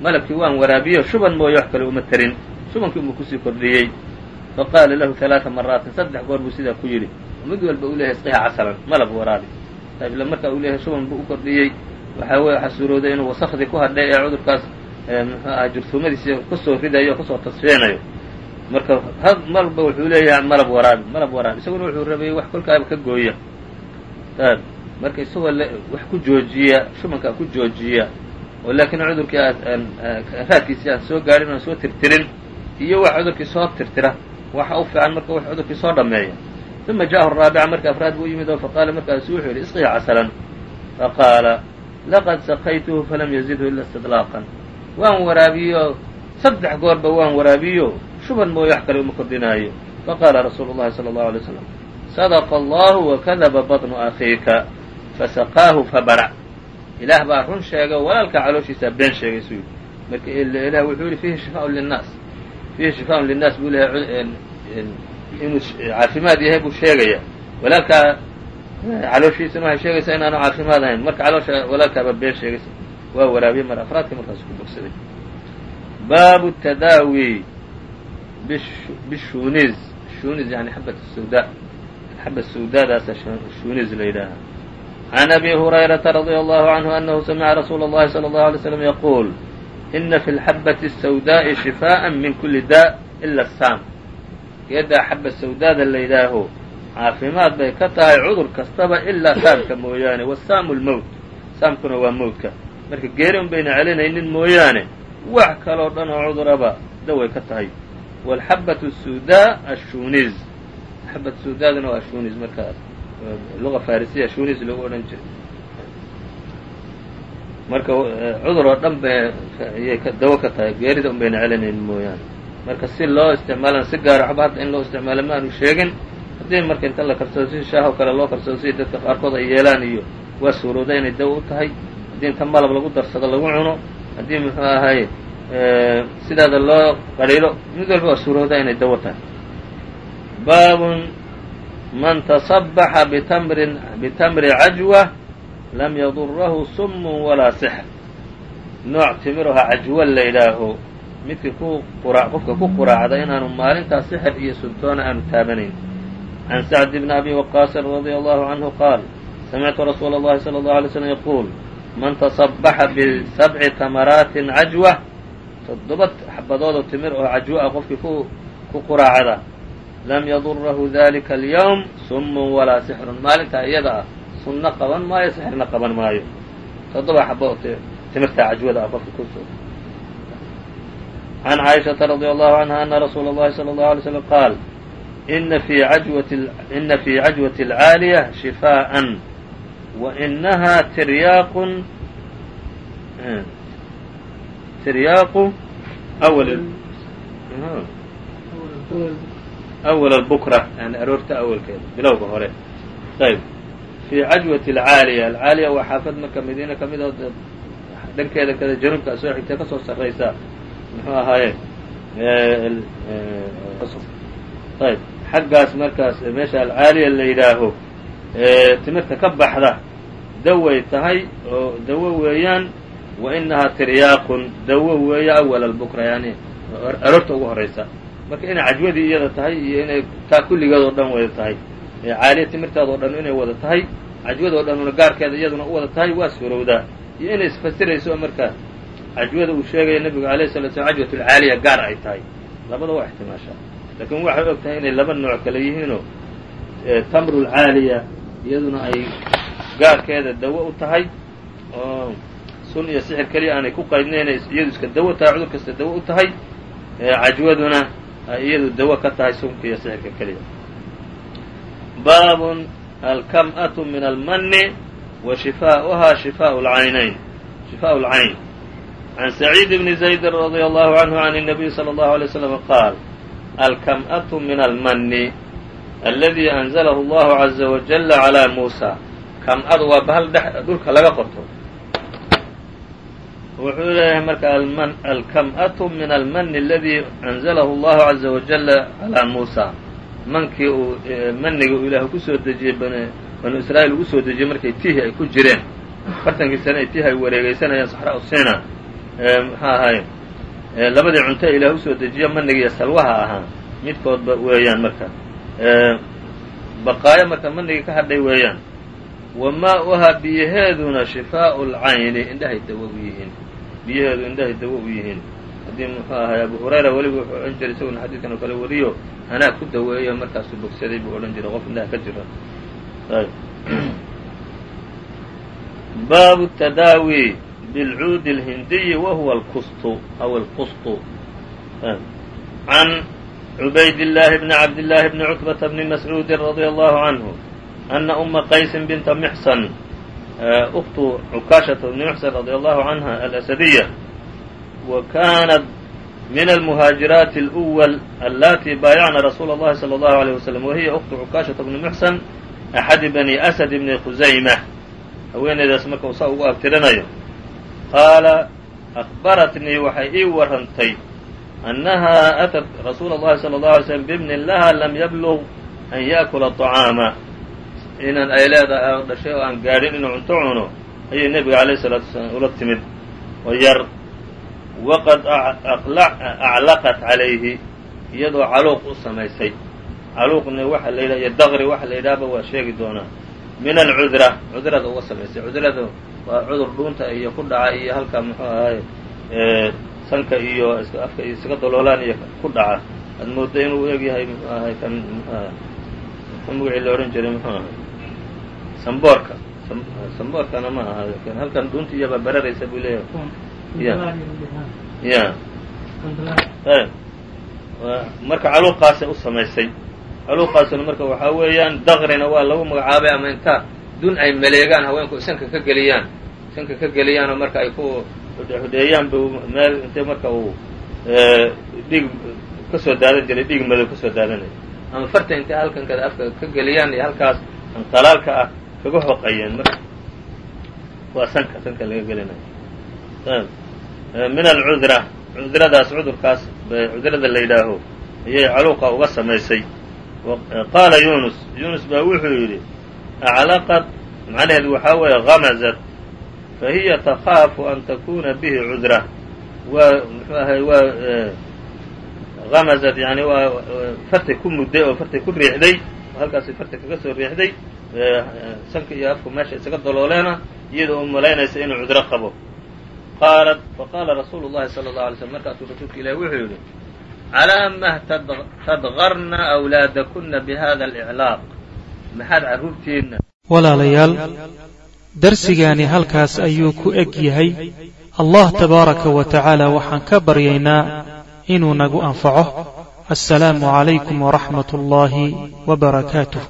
malabkii waan waraabiye shuban mooye wax kale uma tarin shubankii umuu ku sii kordhiyey faqaala lahu alaaa maraatin saddex goor buu sidaa ku yidhi mid walba uu leeyahay isqiha casalan malab waraabi ila markaa uu leeyahay shuban buu u kordhiyey waxaa weye waxaa suurooday inuu wasakdii ku hadhay ee cudurkaas muxuu aha jurtuumadiisi ku soo ridayo o ka soo tasfeenayo marka marba wuxuu leeyahay malab waraabi malab waraabi isaguna wuxuu rabayey wax kolkaaba ka gooya. Ayb marka isagoo wax ku joojiya shubankaa ku joojiya oo laakiin cudurkii aan raadkiisii aan soo gaadhin aan soo tirtirin iyo wax cudurkii soo tirtira waxa u fiican marka wax cudurkii soo dhameeya. Uma ja'ahu raabica marka afraad buu yimid oo faqaala markaasu wuxuu yidhi isqihi casalan. Faqaala laqad saqaytuhu falam yazidhu ila istidlaaqan. Waan waraabiyo saddex goorba waan waraabiyo shuban mooye wax kale uma kordhinaayo faqaala rasuulu llahi sala allahu alay slam sadaqa allahu wakadaba baطnu akhiika fasaqaahu fabarac ilaah baa run sheega walaalkaa calooshiisaa been sheegay suu yidhi marka ilah wuxuu yihi fiihi shifaaun linnaas fiihi shifaaun linnaas buu lehay inuu caafimaad yahay buu sheegaya walaalkaa calooshiisana waxay sheegaysaa inaanu caafimaad ahayn marka caloosha walaalkaaba been sheegaysa waa waraabiyey mar afraadkii markaas ku bogsaday baabu tadaawi bishuniz shuniz yani xabat sawda xaba sawdaadaasa shuniz la yidhaaha can abi hurayrata radia allahu canhu anahu samica rasuula اllahi salى اllahu alay slam yaquul ina fi lxabati الsawdaaءi shifaaءa min kuli da ila saam geeddaa xaba sawdaada la yidhaaho caafimaad bay ka tahay cudur kastaba ilaa saamka mooyaane wasaamu lmowt saamkuna waa mowtka marka geeri un bayna celinaynin mooyaane wax kaloo dhan oo cuduraba daway ka tahay waalxabatu suudaa ashuniz xabad suudaaduna waa shunis marka luga farisiya shunis lagu odhan jiray marka cudur oo dhan ayay dawo ka tahay geerida un bayna celinayn mooyaane marka si loo isticmaalana si gaara waxba hadda in loo isticmaalo ma aanu sheegin haddii marka inta la karsado si shaah oo kale loo karsado si dadka qaarkood ay yeelaan iyo waa suurooda inay dawo u tahay haddii inta malab lagu darsado lagu cuno haddii muxuu ahay sidaada loo qariilo mid walba waa suurooda inay dawo tahay baabun man taصabaxa btamrin bitamri cajwa lam yadurahu sumun walaa sixr nooc timiraha cajwo la yidhaaho midkii ku qura qofka ku quraacda inaanu maalintaas sixir iyo suntoona aanu taabanayn can sacd bni abi waqaasin radia allahu canhu qaal samictu rasuula اllahi salى اllahu alay slm yaquul man taصabaxa bisabci tamaraatin cajwa toddoba xabadood oo timir oo cajwo ah qofkii ku ku quraacda lam yadurahu dalika alyawm sumun walaa sixrun maalintaa iyada ah sunno qaban maayo sixirna qaban maayo toddoba xabo oo timirta cajwada ah qofka ku can caaishaةa radي allahu canha ana rasuula اllahi salى اllahu alay slm qaal ina fi ajwati ina fi cajwati اlcaaliya shifaaءa wainaha tiryaaqun tiryaaqu awal awal albukra yani aroorta awalkeeda bilowga hore ayb fi cajwati alcaaliya alcaaliya waa xaafad marka madiina ka mid oo dhankeeda kada januubka soo xigtee ka soo sarraysa muxuu ahaaye ayb xaggaas markaas meesha alcaaliya la yidhaaho timirta ka baxda daway tahay oo dawo weeyaan wa inahaa tiryaaqun dawo weeye awal albukra yani aroorta ugu horaysa marka inay cajwadii iyada tahay iyo inay taa kulligeed oo dhan wada tahay caaliya timirtaada oo dhan inay wada tahay cajwada oo dhanuna gaarkeeda iyaduna u wada tahay waa suurowdaa iyo inay isfasirayso oo marka cajwada uu sheegaya nebigu alayh sala slam cajwat alcaaliya gaar ay tahay labada waa ixtimaashaa laakiin waxay og tahay inay laba nooc kale yihiinoo tamru lcaaliya iyaduna ay gaarkeeda dawo u tahay oo sun iyo sixir keliya aanay ku qaydnayn iyadu iska dawo tahay cudur kasta dawo u tahay cajwaduna ay iyadu dawo ka tahay sunka iyo sixirka keliya baabun alkam'atu min almani wa shifaa'uha shifaءu lcaynayn shifaءu lcayn can saciid bni zaydin radia allahu canhu can الnabiy salى اllahu alay slam qaal alkam'atu min almani aladi anzalahu allahu caza wajala calى muusa kam-adu waa bahal dhex dhulka laga qoto wuxuu leeyahay marka alkam'atu min almani aladi anzalahu allahu caza wajala calaa muusa. Mankii uu maniga uu ilaahu ku soo dejiyey banu israa'iil ugu soo dejiyey markay tihi ay ku jireen. Afartankii sane ay tihi ay wareegeysanayeen saxraa usina muxuu ahay labadii cunto ee ilaah u soo dejiyo maniga iyo salwaha ahaa midkoodba weeyaan marka. Baqaayo marka manigii ka hadhay weeyaan wa maa-uhaa biyaheeduna shifaa'u lcayni indhahay dawo yihiin biyaheedu indhahay dawo u yihiin. Haddii muxuu ahay abu hurayra weliba wuxuu odhan jiray isaguna xadiidkan oo kale wariyo anaa ku daweeyo markaasuu bogsaday buu odhan jiray. Qof indhaha ka jira <clears throat> baabu tadaawi bilcuudi اlhindiyi wa huwa alkustu aw alqustu. Can cubayd llaahi bni cabdillaahi bni cutbata bni mascuudin radia allahu canhu ana uma qaysin binta mxsan uktu cukaashata bni mxsan radia allahu canha alasadiya wa kanat min almuhaajiraati اlأwal allatii baayacna rasuula اllahi salى اllahu عalيه waslm wahiya uktu cukaashata bni mxsan axadi bani asad bni khusayma haweeneydaas marka uu saa ugu abtirinayo qaala akbaratnii waxay ii warrantay annaha atat rasuula اllahi salى اllahu alay slm bibnin laha lam yablug an yaأkula طacaama inan ay leedahay oo dhashay oo aan gaadhin inuu cunto cuno ayay nebiga alayh الsalaatu wasalaam ula timid. Oo yar waqad aclaqat calayhi iyadoo caluuq u samaysay. Caluuqna waxa la yidhaha iyo daqri waxa la yidhahaba waa sheegi doonaa min alcudra cudrada uga samaysay. Cudrada waa cudur dhuunta iyo ku dhaca iyo halka muxuu ahay sanka iyo afka iyo isaga daloolaan iyo ku dhaca. Aad mooda inuu eg yahay muxuu ahay kan muxuu magacii la odhan jiray muxuu ahay samboorka samboorkana ma aha laakiin halkan dhuunta iyabaa bararaysa buu leeyahay ya. Ya. Marka caluuqaasay u samaysay caluuqaasuna marka waxaa weeyaan daqrina waa lagu magacaabay ama inta dun ay maleegaan haweenku sanka ka geliyaan. Sanka ka geliyaanoo marka ay ku hudheeyaan bu meel intee marka uu dhiig ka soo daadan jiray dhiig madow ka soo daadanaya ama farta intay halkan kada afka ka geliyaan iyo halkaas anqalaalka ah kaga hoqayeen marka waa sanka sanka laga gelinayo. Min alcudra cudradaas cudurkaas cudrada la yidhaaho ayay caluuqa uga samaysay. Qaala yunus yunus baa wuxuu yidhi aclaqad macnaheedu waxaa weeye gamazat fahiya takhaafu an takuna bihi cudra. Waa muxuu ahay waa gamazat yani waa fartay ku mudday oo fartay ku riixday halkaasi farta kaga soo riixday sanka iyo afku meesha isaga dalooleena iyadoo u malaynaysa inuu cudro qabo. Qaalat faqaala rasuulu llahi sala allahu alay slm markaasuu rasuulka ilahi wuxuu yidhi calaa mah tadgarna awlaadakuna bihada aliclaaq maxaad carruurtiinna walaalayaal darsigaani halkaas ayuu ku eg yahay. Allah tabaaraka wa tacaala waxaan ka baryaynaa inuu nagu anfaco. Assalaamu calaykum waraxmat ullaahi wa barakaatuh